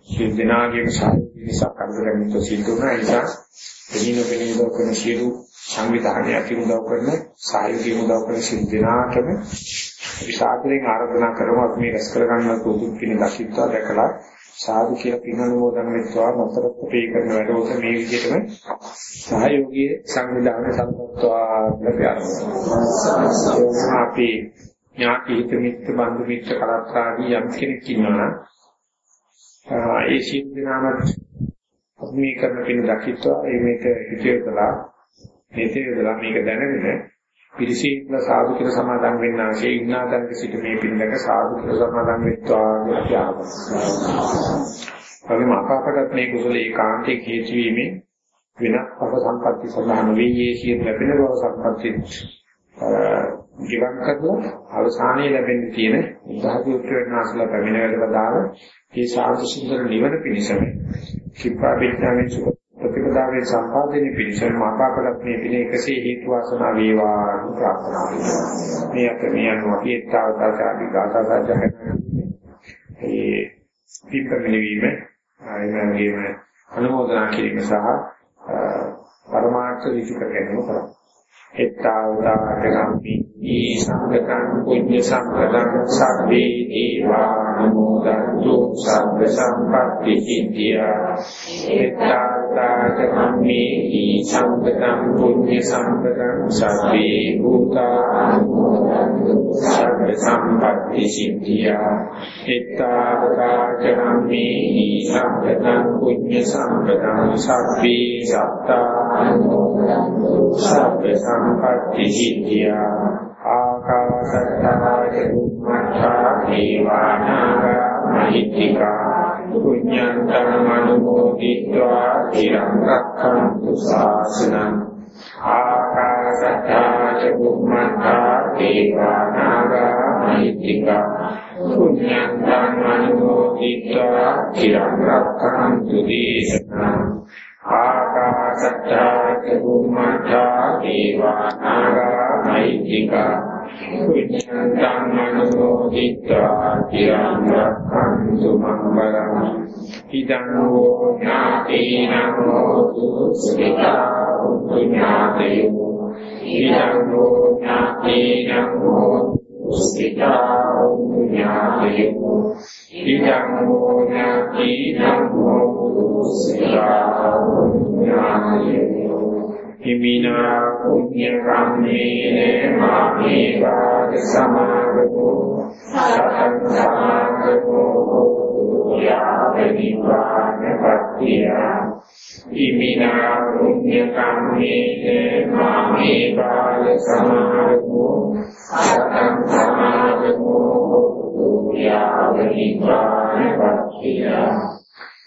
සිල් දිනාගේම සාහිත්‍ය නිසා කරුණක් සිද්ධ වුණා ඒ නිසා දෙනින වෙනින කරන සියලු සංවිධානය ඇති උදව් කරන සායුධය උදව් කරන සිල් දිනාටම විසාදයෙන් ආරාධනා කරමු. අපි මේ රැස් කරගන්න උතුම් පින දකිත්වා දැකලා සාදු කියලා පින් අනුමෝදන් වෙත්වා මතරත් පේ කරන වැඩවලට මේ විදිහටම සහයෝගී සංවිධාන සම්පත්වා ලැබියනවා අපි ඥාති හිත මිත්‍ර බන්දු මිත්‍ර කරත්තාදී යම් කෙනෙක් ඉන්නවා ඒ සිල් දිනාමත් මේ කරන පින දකිත්වා. ඒ මේක හිතේකලා හිතේකලා මේක දැනගෙන පිරිසිදුල සාදු කියලා සමාදන් වෙන්න ආශේ ඉන්නා තැනක සිට මේ පින්නක සාදු කියලා සමාදන් වෙත්වා කියලා කියනවා. වගේම අපාපටත් මේ කුසල ඒකාන්තයේ හේතු වීමෙන් වෙනත් අප සම්පත්‍ති සඳහන් වෙන්නේ සිය ලැබෙන බව සම්පත්‍ති ජීවන් කරලා අවසානයේ ලැබෙන්න තියෙන උදාහරණ උත්තරනාසල පැමිණ වැඩවදාන මේ සාධු සුන්දර නිවන පිණිසම කිප්පා විඥානයේ සුඛ ප්‍රතිපදාවේ සම්පාදනයේ පිළිසම මාපාකලත් මේ පිළ එකසේ හේතු වාසනා වේවා ප්‍රාර්ථනා කරනවා. මේ අප මේ අනුව අපි ඒතාවතාචාරි ගාථා සාජහන ඒ පිප්පමෙලවීම ආයමගේම අනුමೋದනා කිරීම සහ පරමාර්ථ විචික ගැනීම කරා. එත්තාවතාකම්පි ඊ සංගතං පුඤ්ඤ සම්පතං සබ්බේ දීවානුමෝදන්තු සබ්බ සම්පත්ති සිද්ධියා එත්තාවතාකම්පි ඊ සංගතං පුඤ්ඤ සම්පතං සබ්බේ භූතානුමෝදන්තු සබ්බ සම්පත්ති සිද්ධියා. එත්තාවතාකම්පි ඊ සංගතං පුඤ්ඤ සම්පතං සබ්බේ සත්තානුමෝදන්තු සබ්බ සම්පත්ති සිද්ධියා. ආකාශත්තා චුම්මත්තා දීවානාගා මහිත්‍තිකා. පුඤ්ඤන්තං අනුමෝදිत्वा තිරං රක්ඛන්තු ශාසනං ආකාශත්තාච බුම්මත්තා දීවානාගා මහිත්‍තිකා. පුඤ්ඤන්තං අනුමෝදිत्वा තිරං රක්ඛන්තු දේශනං. ආකාශත්තාච බුම්මත්තා දීවානාගා මහිත්‍තිකා. විඤ්ඤාණං මනෝදිත්වා චිරං රක්ඛන්තු මංගලං ඉදං වූ ඥාතේන හෝතු සුඛිතා උඤ්ඤාතයෝ ඉදං වූ ඥාතේන හෝතු සුඛිතා උඤ්ඤාතයෝ ඉදං වූ ඥාතේන හෝතු සුඛිතා උඤ්ඤාතයෝ හිමිනා පුඤ්ඤ කම්මේන මාමේ වාද සමාගමෝ සතං සමාගමෝ යාවනිවාන පත්‍තිය හිමිනා පුඤ්ඤ කම්මේන මාමේ වාද සමාගමෝ සතං සමාගමෝ යාවනිවාන පත්‍තිය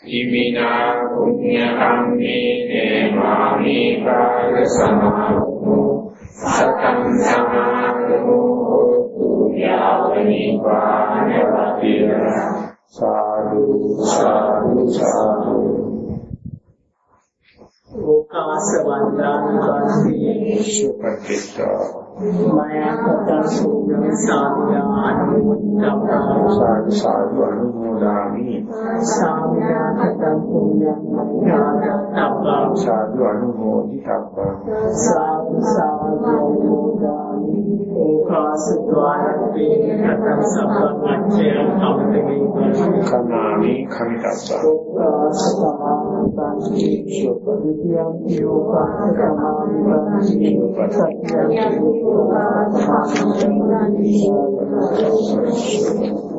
ඉමිනා පුඤ්ඤ කම්මේන මාමේ කාල සමාපෝ සතං සමාපෝ හෝතු යාවනිපානවතිය සාදු සාදු සාදු ඕකාස වන්දාන වාසී සුපතිත්තා මයකට සූර්ය සාමියා අනුමුත්තම් සාදු සාදු අනුමෝදාමි සාමියාකට පුඤ්ඤං ඥාතබ්බං සාදු අනුමෝදි තබ්බං සාදු සාදු ඕදාමි ඕකාස ద్వාරත්තේ කතං සබ්බං අච්චයං අමතකේ කනාමි කමිතබ්බං ඕකාස සමානං විද්‍යං යෝකාස සමානං සත්‍යං යෝකාස සමානං